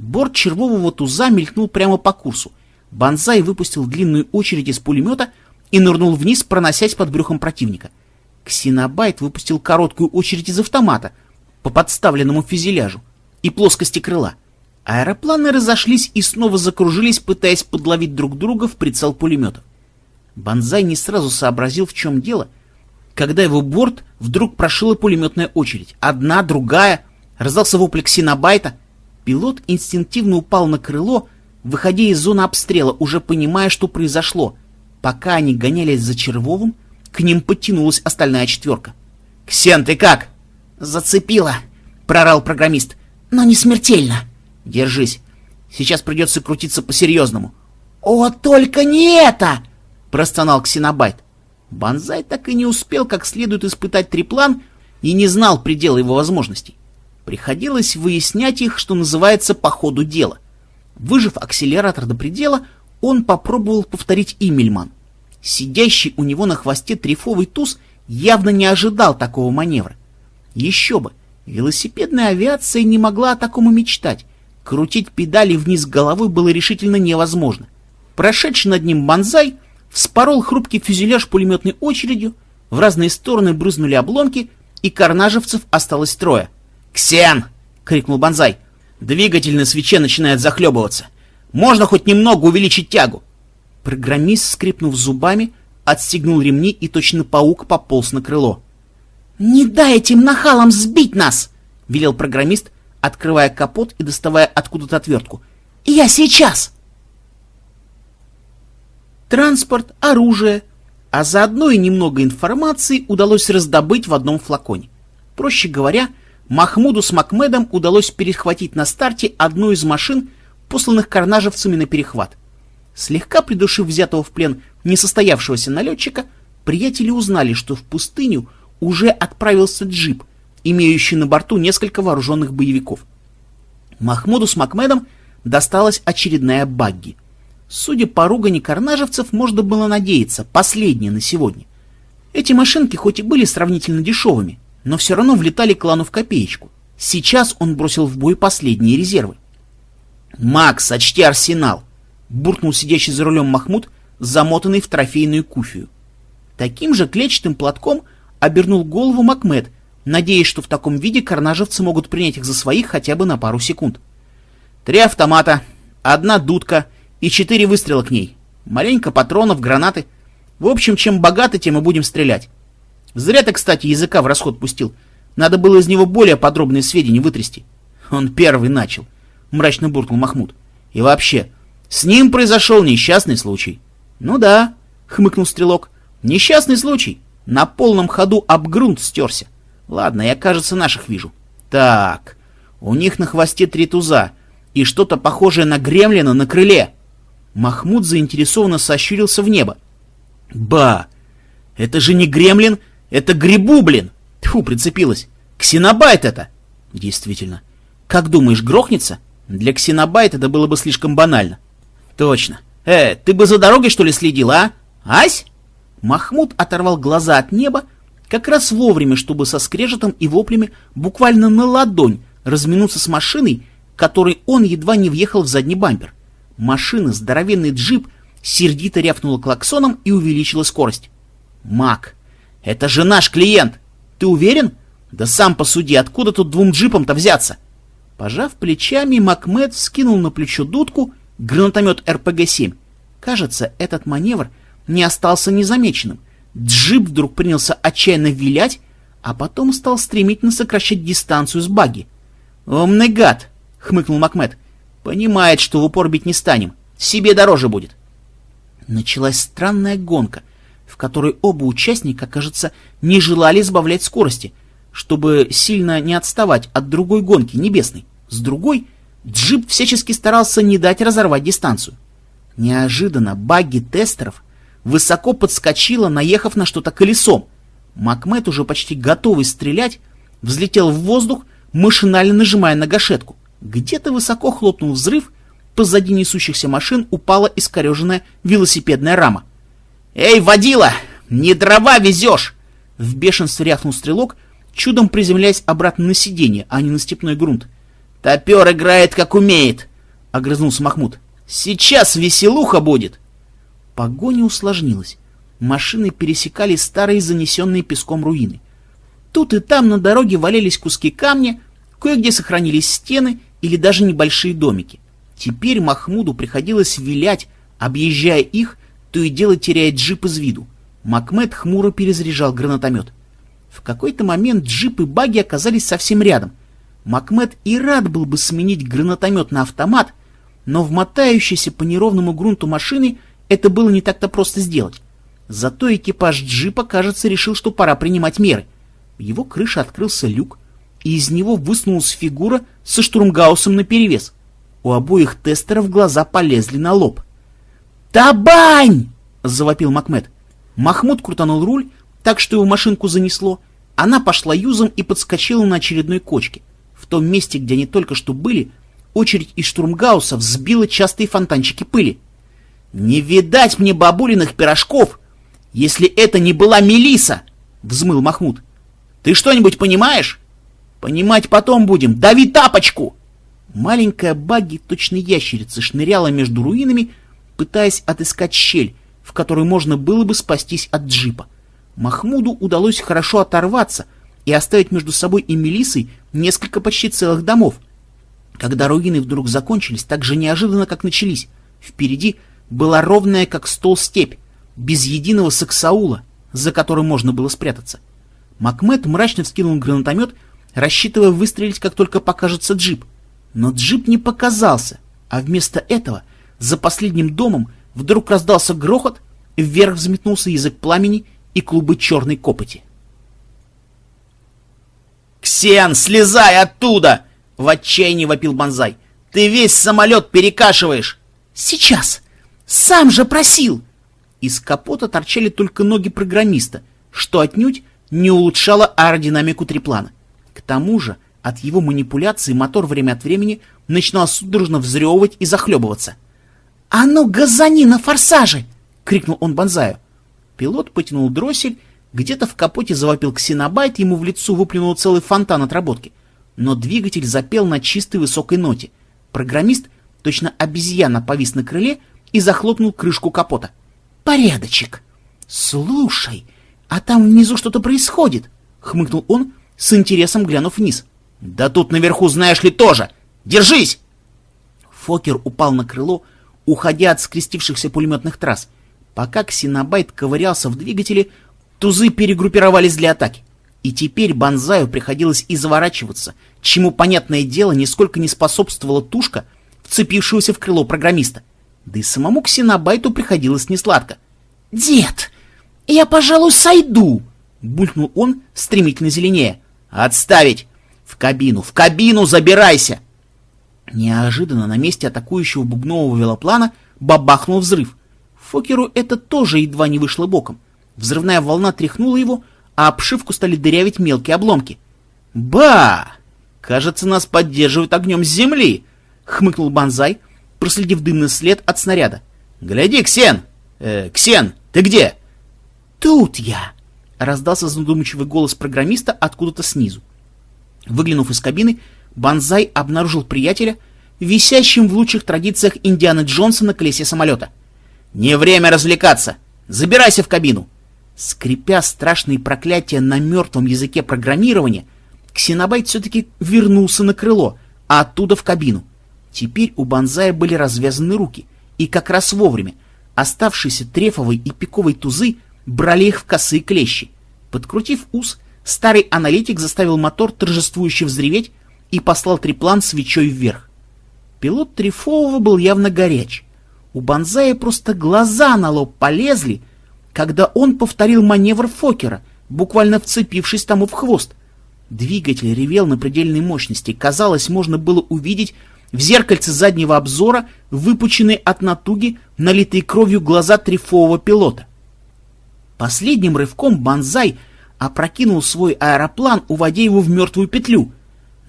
Борт червового туза мелькнул прямо по курсу. Бонзай выпустил длинную очередь из пулемета, и нырнул вниз, проносясь под брюхом противника. Ксенобайт выпустил короткую очередь из автомата по подставленному фюзеляжу и плоскости крыла. Аэропланы разошлись и снова закружились, пытаясь подловить друг друга в прицел пулеметов. Бонзай не сразу сообразил, в чем дело, когда его борт вдруг прошила пулеметная очередь. Одна, другая, раздался вопль ксенобайта. Пилот инстинктивно упал на крыло, выходя из зоны обстрела, уже понимая, что произошло. Пока они гонялись за Червовым, к ним подтянулась остальная четверка. «Ксен, ты как?» «Зацепила!» — прорал программист. «Но не смертельно!» «Держись. Сейчас придется крутиться по-серьезному». «О, только не это!» — простонал Ксенобайт. Банзай так и не успел как следует испытать триплан и не знал предела его возможностей. Приходилось выяснять их, что называется, по ходу дела. Выжив акселератор до предела, он попробовал повторить Имельман. Сидящий у него на хвосте трифовый туз явно не ожидал такого маневра. Еще бы, велосипедная авиация не могла о таком и мечтать. Крутить педали вниз головой было решительно невозможно. Прошедший над ним банзай вспорол хрупкий фюзеляж пулеметной очередью, в разные стороны брызнули обломки, и карнажевцев осталось трое. «Ксен!» — крикнул банзай. «Двигатель на свече начинает захлебываться. Можно хоть немного увеличить тягу?» Программист, скрипнув зубами, отстегнул ремни и точно паук пополз на крыло. «Не дай этим нахалам сбить нас!» — велел программист, открывая капот и доставая откуда-то отвертку. «Я сейчас!» Транспорт, оружие, а заодно и немного информации удалось раздобыть в одном флаконе. Проще говоря, Махмуду с Макмедом удалось перехватить на старте одну из машин, посланных карнажевцами на перехват. Слегка придушив взятого в плен несостоявшегося налетчика, приятели узнали, что в пустыню уже отправился джип, имеющий на борту несколько вооруженных боевиков. Махмуду с Макмедом досталась очередная багги. Судя по ругани карнажевцев, можно было надеяться, последняя на сегодня. Эти машинки хоть и были сравнительно дешевыми, но все равно влетали клану в копеечку. Сейчас он бросил в бой последние резервы. «Макс, сочти арсенал!» — буркнул сидящий за рулем Махмуд, замотанный в трофейную куфию. Таким же клетчатым платком обернул голову Макмед, надеясь, что в таком виде карнажевцы могут принять их за своих хотя бы на пару секунд. Три автомата, одна дудка и четыре выстрела к ней. Маленько патронов, гранаты. В общем, чем богаты, тем и будем стрелять. Зря ты, кстати, языка в расход пустил. Надо было из него более подробные сведения вытрясти. Он первый начал, мрачно буркнул Махмуд. И вообще, с ним произошел несчастный случай. Ну да, хмыкнул стрелок. Несчастный случай. На полном ходу об грунт стерся. Ладно, я, кажется, наших вижу. Так, у них на хвосте три туза и что-то похожее на гремлина на крыле. Махмуд заинтересованно сощурился в небо. Ба! Это же не гремлин, это грибу, блин! Тьфу, прицепилась. Ксенобайт это! Действительно. Как думаешь, грохнется? Для ксенобайта это было бы слишком банально. Точно. Э, ты бы за дорогой, что ли, следил, а? Ась? Махмуд оторвал глаза от неба как раз вовремя, чтобы со скрежетом и воплями буквально на ладонь разминуться с машиной, которой он едва не въехал в задний бампер. Машина, здоровенный джип, сердито рявкнула клаксоном и увеличила скорость. «Мак, это же наш клиент! Ты уверен? Да сам посуди, откуда тут двум джипам-то взяться?» Пожав плечами, Макмед скинул на плечо дудку гранатомет РПГ-7. Кажется, этот маневр не остался незамеченным. Джип вдруг принялся отчаянно вилять, а потом стал стремительно сокращать дистанцию с багги. «Умный гад!» — хмыкнул Макмед. «Понимает, что в упор бить не станем. Себе дороже будет». Началась странная гонка, в которой оба участника, кажется, не желали сбавлять скорости, чтобы сильно не отставать от другой гонки небесной. С другой, джип всячески старался не дать разорвать дистанцию. Неожиданно багги тестеров высоко подскочила, наехав на что-то колесом. Макмед, уже почти готовый стрелять, взлетел в воздух, машинально нажимая на гашетку. Где-то высоко хлопнул взрыв, позади несущихся машин упала искореженная велосипедная рама. «Эй, водила! Не дрова везешь!» В бешенстве рявкнул стрелок, чудом приземляясь обратно на сиденье, а не на степной грунт. «Топер играет, как умеет!» — огрызнулся Махмуд. «Сейчас веселуха будет!» Погоня усложнилась. Машины пересекали старые занесенные песком руины. Тут и там на дороге валялись куски камня, кое-где сохранились стены или даже небольшие домики. Теперь Махмуду приходилось вилять, объезжая их, то и дело теряя джип из виду. Макмед хмуро перезаряжал гранатомет. В какой-то момент джип и баги оказались совсем рядом. Макмед и рад был бы сменить гранатомет на автомат, но в мотающейся по неровному грунту машины это было не так-то просто сделать. Зато экипаж джипа, кажется, решил, что пора принимать меры. В его крыше открылся люк, и из него высунулась фигура со штурмгаусом наперевес. У обоих тестеров глаза полезли на лоб. «Табань!» — завопил Макмед. Махмуд крутанул руль, так что его машинку занесло. Она пошла юзом и подскочила на очередной кочке. В том месте, где они только что были, очередь из штурмгауса взбила частые фонтанчики пыли. «Не видать мне бабулиных пирожков, если это не была Мелиса! взмыл Махмуд. «Ты что-нибудь понимаешь?» «Понимать потом будем! Дави тапочку!» Маленькая багги, точно ящерица, шныряла между руинами, пытаясь отыскать щель, в которой можно было бы спастись от джипа. Махмуду удалось хорошо оторваться и оставить между собой и Мелисой несколько почти целых домов. Когда руины вдруг закончились так же неожиданно, как начались, впереди была ровная, как стол, степь, без единого саксаула, за которым можно было спрятаться. Макмед мрачно вскинул гранатомет, рассчитывая выстрелить, как только покажется джип. Но джип не показался, а вместо этого за последним домом вдруг раздался грохот, вверх взметнулся язык пламени и клубы черной копоти. «Ксен, слезай оттуда!» — в отчаянии вопил Бонзай. «Ты весь самолет перекашиваешь!» «Сейчас! Сам же просил!» Из капота торчали только ноги программиста, что отнюдь не улучшало аэродинамику триплана. К тому же от его манипуляции мотор время от времени начинал судорожно взрёвывать и захлебываться. «А ну, газани на форсаже!» — крикнул он Бонзаю. Пилот потянул дроссель, где-то в капоте завопил ксенобайт, ему в лицо выплюнул целый фонтан отработки. Но двигатель запел на чистой высокой ноте. Программист, точно обезьяна, повис на крыле и захлопнул крышку капота. «Порядочек! Слушай, а там внизу что-то происходит!» — хмыкнул он, с интересом глянув вниз. «Да тут наверху, знаешь ли, тоже! Держись!» Фокер упал на крыло, уходя от скрестившихся пулеметных трасс. Пока Ксенобайт ковырялся в двигателе, тузы перегруппировались для атаки. И теперь Бонзаю приходилось изворачиваться, чему, понятное дело, нисколько не способствовала тушка, вцепившегося в крыло программиста. Да и самому Ксенобайту приходилось несладко. «Дед, я, пожалуй, сойду!» — булькнул он, стремительно зеленее. «Отставить! В кабину, в кабину забирайся!» Неожиданно на месте атакующего бубнового велоплана бабахнул взрыв. Фокеру это тоже едва не вышло боком. Взрывная волна тряхнула его, а обшивку стали дырявить мелкие обломки. «Ба! Кажется, нас поддерживают огнем с земли!» — хмыкнул Банзай, проследив дымный след от снаряда. «Гляди, Ксен! Э, Ксен, ты где?» «Тут я!» раздался задумчивый голос программиста откуда-то снизу. Выглянув из кабины, Банзай обнаружил приятеля, висящим в лучших традициях Индианы Джонса на колесе самолета. «Не время развлекаться! Забирайся в кабину!» Скрипя страшные проклятия на мертвом языке программирования, Ксенобайт все-таки вернулся на крыло, а оттуда в кабину. Теперь у Банзая были развязаны руки, и как раз вовремя. Оставшиеся трефовой и пиковой тузы брали их в косые клещи. Подкрутив ус, старый аналитик заставил мотор торжествующе взреветь и послал триплан свечой вверх. Пилот Трифового был явно горяч. У Бонзая просто глаза на лоб полезли, когда он повторил маневр Фокера, буквально вцепившись тому в хвост. Двигатель ревел на предельной мощности. Казалось, можно было увидеть в зеркальце заднего обзора выпученные от натуги, налитые кровью глаза трифового пилота. Последним рывком Банзай опрокинул свой аэроплан, уводя его в мертвую петлю.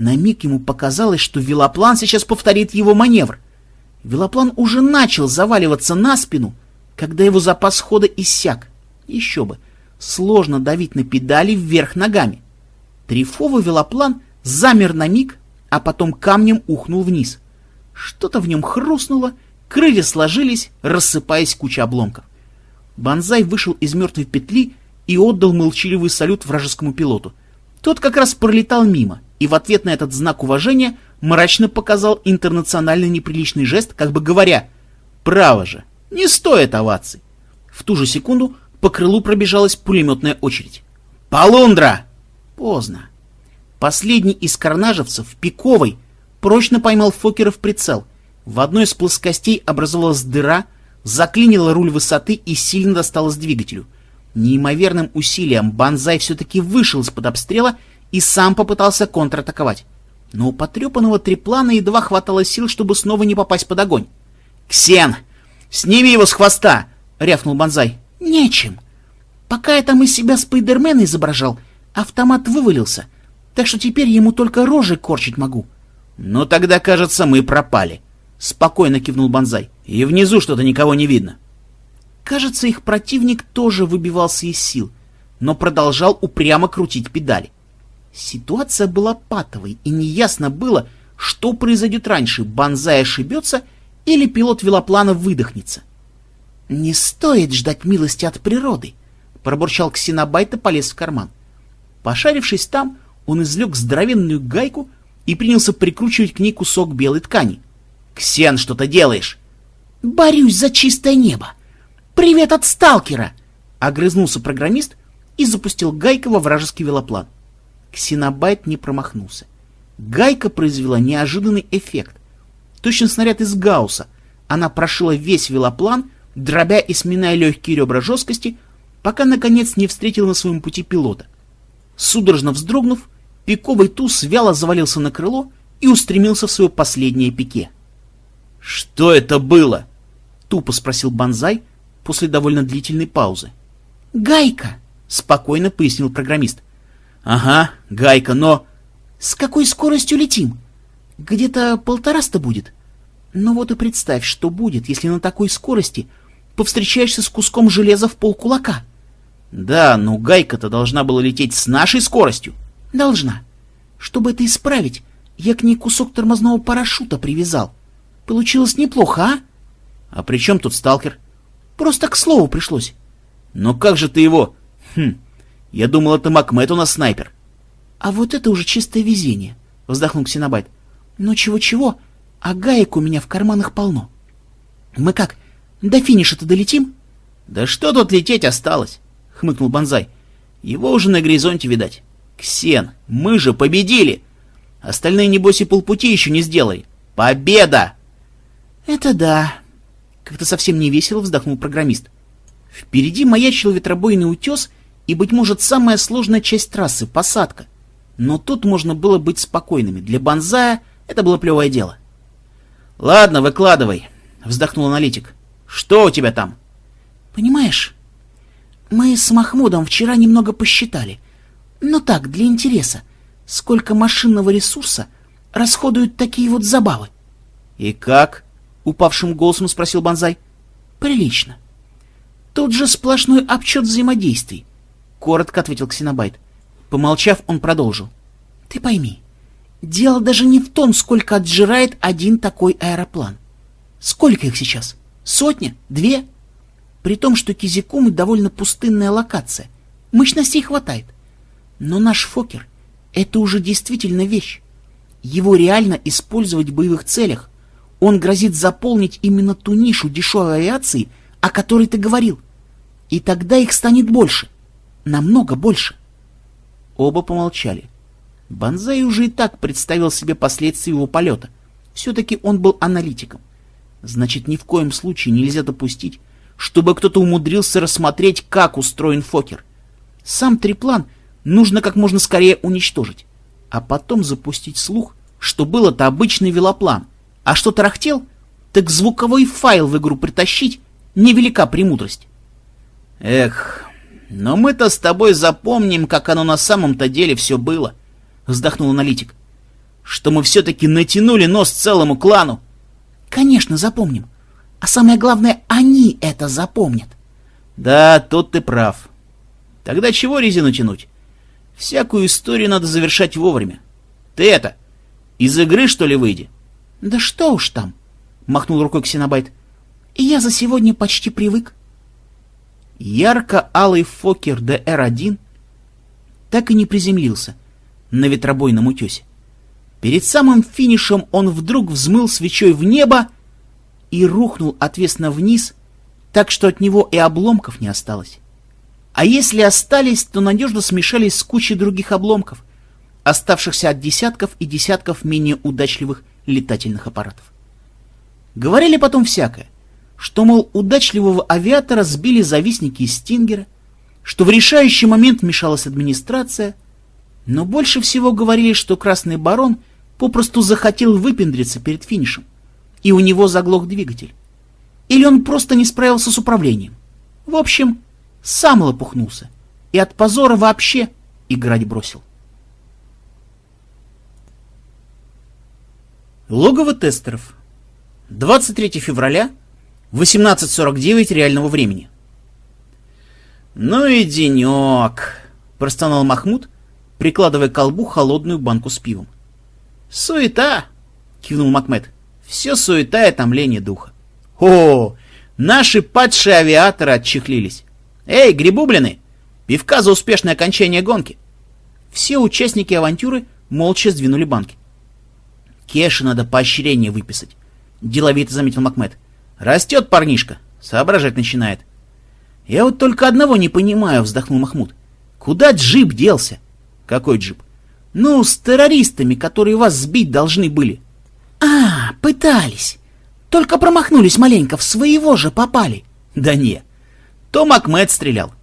На миг ему показалось, что велоплан сейчас повторит его маневр. Велоплан уже начал заваливаться на спину, когда его запас хода иссяк. Еще бы, сложно давить на педали вверх ногами. Трифовый велоплан замер на миг, а потом камнем ухнул вниз. Что-то в нем хрустнуло, крылья сложились, рассыпаясь куча обломков. Банзай вышел из мертвой петли и отдал молчаливый салют вражескому пилоту. Тот как раз пролетал мимо, и в ответ на этот знак уважения мрачно показал интернационально неприличный жест, как бы говоря «Право же, не стоит оваций». В ту же секунду по крылу пробежалась пулеметная очередь. «Полундра!» Поздно. Последний из карнажевцев, пиковый, прочно поймал Фокера в прицел. В одной из плоскостей образовалась дыра, заклинила руль высоты и сильно досталась двигателю. Неимоверным усилием Банзай все-таки вышел из-под обстрела и сам попытался контратаковать. Но у потрепанного триплана едва хватало сил, чтобы снова не попасть под огонь. «Ксен! Сними его с хвоста!» — рявкнул Банзай. «Нечем. Пока я там из себя Спайдермена изображал, автомат вывалился, так что теперь ему только рожи корчить могу». «Ну тогда, кажется, мы пропали», — спокойно кивнул Банзай. «И внизу что-то никого не видно». Кажется, их противник тоже выбивался из сил, но продолжал упрямо крутить педали. Ситуация была патовой, и неясно было, что произойдет раньше, Банзай ошибется или пилот велоплана выдохнется. «Не стоит ждать милости от природы», — пробурчал Ксенобайт и полез в карман. Пошарившись там, он извлек здоровенную гайку и принялся прикручивать к ней кусок белой ткани. «Ксен, что ты делаешь?» «Борюсь за чистое небо! Привет от сталкера!» Огрызнулся программист и запустил гайка во вражеский велоплан. Ксенобайт не промахнулся. Гайка произвела неожиданный эффект. Точно снаряд из гаусса. Она прошила весь велоплан, дробя и сминая легкие ребра жесткости, пока, наконец, не встретил на своем пути пилота. Судорожно вздрогнув, пиковый туз вяло завалился на крыло и устремился в свое последнее пике. «Что это было?» — тупо спросил Банзай после довольно длительной паузы. «Гайка!» — спокойно пояснил программист. «Ага, гайка, но...» «С какой скоростью летим?» «Где-то полтораста будет». «Ну вот и представь, что будет, если на такой скорости повстречаешься с куском железа в полкулака». «Да, но гайка-то должна была лететь с нашей скоростью». «Должна. Чтобы это исправить, я к ней кусок тормозного парашюта привязал. Получилось неплохо, а?» «А при чем тут сталкер?» «Просто к слову пришлось». «Но как же ты его...» «Хм, я думал, это Макмет у нас снайпер. — А вот это уже чистое везение, — вздохнул Ксенобайт. — Но чего-чего, а гаек у меня в карманах полно. Мы как, до финиша-то долетим? — Да что тут лететь осталось? — хмыкнул Бонзай. — Его уже на горизонте видать. Ксен, мы же победили! Остальные, небось, и полпути еще не сделали. Победа! — Это да. Как-то совсем не весело вздохнул программист. Впереди маячил ветробойный утес — и, быть может, самая сложная часть трассы — посадка. Но тут можно было быть спокойными. Для Бонзая это было плевое дело. — Ладно, выкладывай, — вздохнул аналитик. — Что у тебя там? — Понимаешь, мы с Махмудом вчера немного посчитали. Ну так, для интереса. Сколько машинного ресурса расходуют такие вот забавы. — И как? — упавшим голосом спросил Бонзай. — Прилично. Тут же сплошной обчет взаимодействий коротко ответил Ксенобайт. Помолчав, он продолжил. Ты пойми, дело даже не в том, сколько отжирает один такой аэроплан. Сколько их сейчас? Сотня? Две? При том, что Кизикумы довольно пустынная локация. Мощностей хватает. Но наш Фокер — это уже действительно вещь. Его реально использовать в боевых целях. Он грозит заполнить именно ту нишу дешевой авиации, о которой ты говорил. И тогда их станет больше — намного больше. Оба помолчали. Банзай уже и так представил себе последствия его полета. Все-таки он был аналитиком. Значит, ни в коем случае нельзя допустить, чтобы кто-то умудрился рассмотреть, как устроен Фокер. Сам триплан нужно как можно скорее уничтожить, а потом запустить слух, что был это обычный велоплан, а что тарахтел, так звуковой файл в игру притащить невелика премудрость. Эх, но мы-то с тобой запомним, как оно на самом-то деле все было, — вздохнул аналитик. Что мы все-таки натянули нос целому клану. Конечно, запомним. А самое главное, они это запомнят. Да, тут ты прав. Тогда чего резину тянуть? Всякую историю надо завершать вовремя. Ты это, из игры, что ли, выйди? Да что уж там, — махнул рукой Ксенобайт. Я за сегодня почти привык ярко-алый Фокер ДР-1 так и не приземлился на ветробойном утесе. Перед самым финишем он вдруг взмыл свечой в небо и рухнул отвесно вниз, так что от него и обломков не осталось. А если остались, то надежно смешались с кучей других обломков, оставшихся от десятков и десятков менее удачливых летательных аппаратов. Говорили потом всякое, что, мол, удачливого авиатора сбили завистники из Стингера, что в решающий момент вмешалась администрация, но больше всего говорили, что Красный Барон попросту захотел выпендриться перед финишем, и у него заглох двигатель. Или он просто не справился с управлением. В общем, сам лопухнулся, и от позора вообще играть бросил. Логово тестеров. 23 февраля, 18.49 реального времени. «Ну и денек!» — простонал Махмуд, прикладывая к колбу холодную банку с пивом. «Суета!» — кивнул Макмед. «Все суета и томление духа. О, наши падшие авиаторы отчехлились. Эй, грибублины! Пивка за успешное окончание гонки!» Все участники авантюры молча сдвинули банки. Кеше надо поощрение выписать, — деловито заметил Макмед. Растет парнишка, соображать начинает. Я вот только одного не понимаю, вздохнул Махмуд. Куда джип делся? Какой джип? Ну, с террористами, которые вас сбить должны были. А, пытались. Только промахнулись маленько, в своего же попали. Да не. То Макмед стрелял.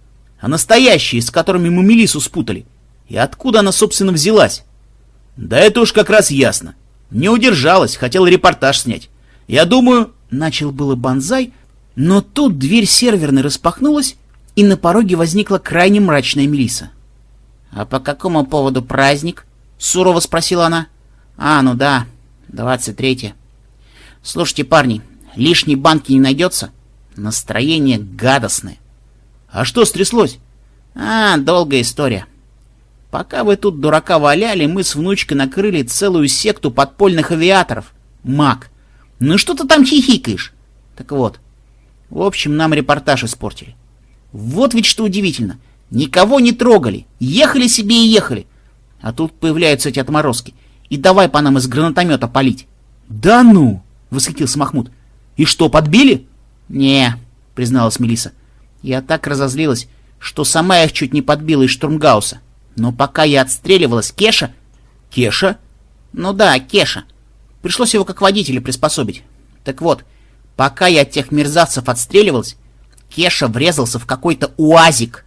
А настоящие, с которыми мы Мелису спутали. И откуда она, собственно, взялась? Да это уж как раз ясно. Не удержалась, хотела репортаж снять. Я думаю, начал было банзай, но тут дверь серверной распахнулась, и на пороге возникла крайне мрачная Мелиса. «А по какому поводу праздник?» — сурово спросила она. «А, ну да, двадцать третье. Слушайте, парни, лишней банки не найдется? Настроение гадостное». «А что стряслось?» «А, долгая история. Пока вы тут дурака валяли, мы с внучкой накрыли целую секту подпольных авиаторов. Маг. Ну что ты там хихикаешь? Так вот. В общем, нам репортаж испортили. Вот ведь что удивительно. Никого не трогали. Ехали себе и ехали. А тут появляются эти отморозки. И давай по нам из гранатомета палить. Да ну! Восхитился Махмуд. И что, подбили? Не, призналась Мелиса. Я так разозлилась, что сама их чуть не подбила из штурмгауса. Но пока я отстреливалась, Кеша... Кеша? Ну да, Кеша. Пришлось его как водителя приспособить. Так вот, пока я от тех мерзавцев отстреливалась, Кеша врезался в какой-то уазик.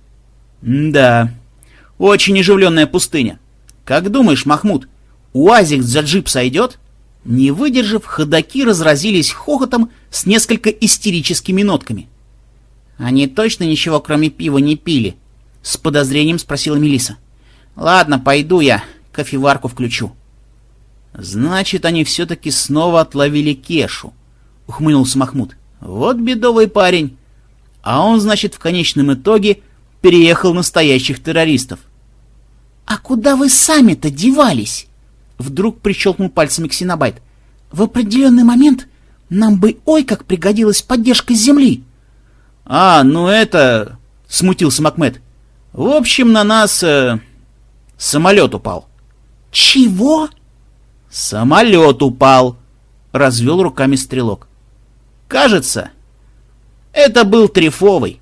да, очень оживленная пустыня. Как думаешь, Махмуд, уазик за джип сойдет? Не выдержав, ходаки разразились хохотом с несколько истерическими нотками. «Они точно ничего, кроме пива, не пили?» — с подозрением спросила Мелиса. Ладно, пойду я, кофеварку включу. Значит, они все-таки снова отловили Кешу, ухмыльнулся Махмуд. Вот бедовый парень. А он, значит, в конечном итоге переехал настоящих террористов. А куда вы сами-то девались? Вдруг прищелкнул пальцами Ксенобайт. В определенный момент нам бы ой как пригодилась поддержка земли. А, ну это... Смутился Макмед. В общем, на нас... Э... Самолет упал. Чего? Самолет упал, развел руками стрелок. Кажется, это был Трефовый.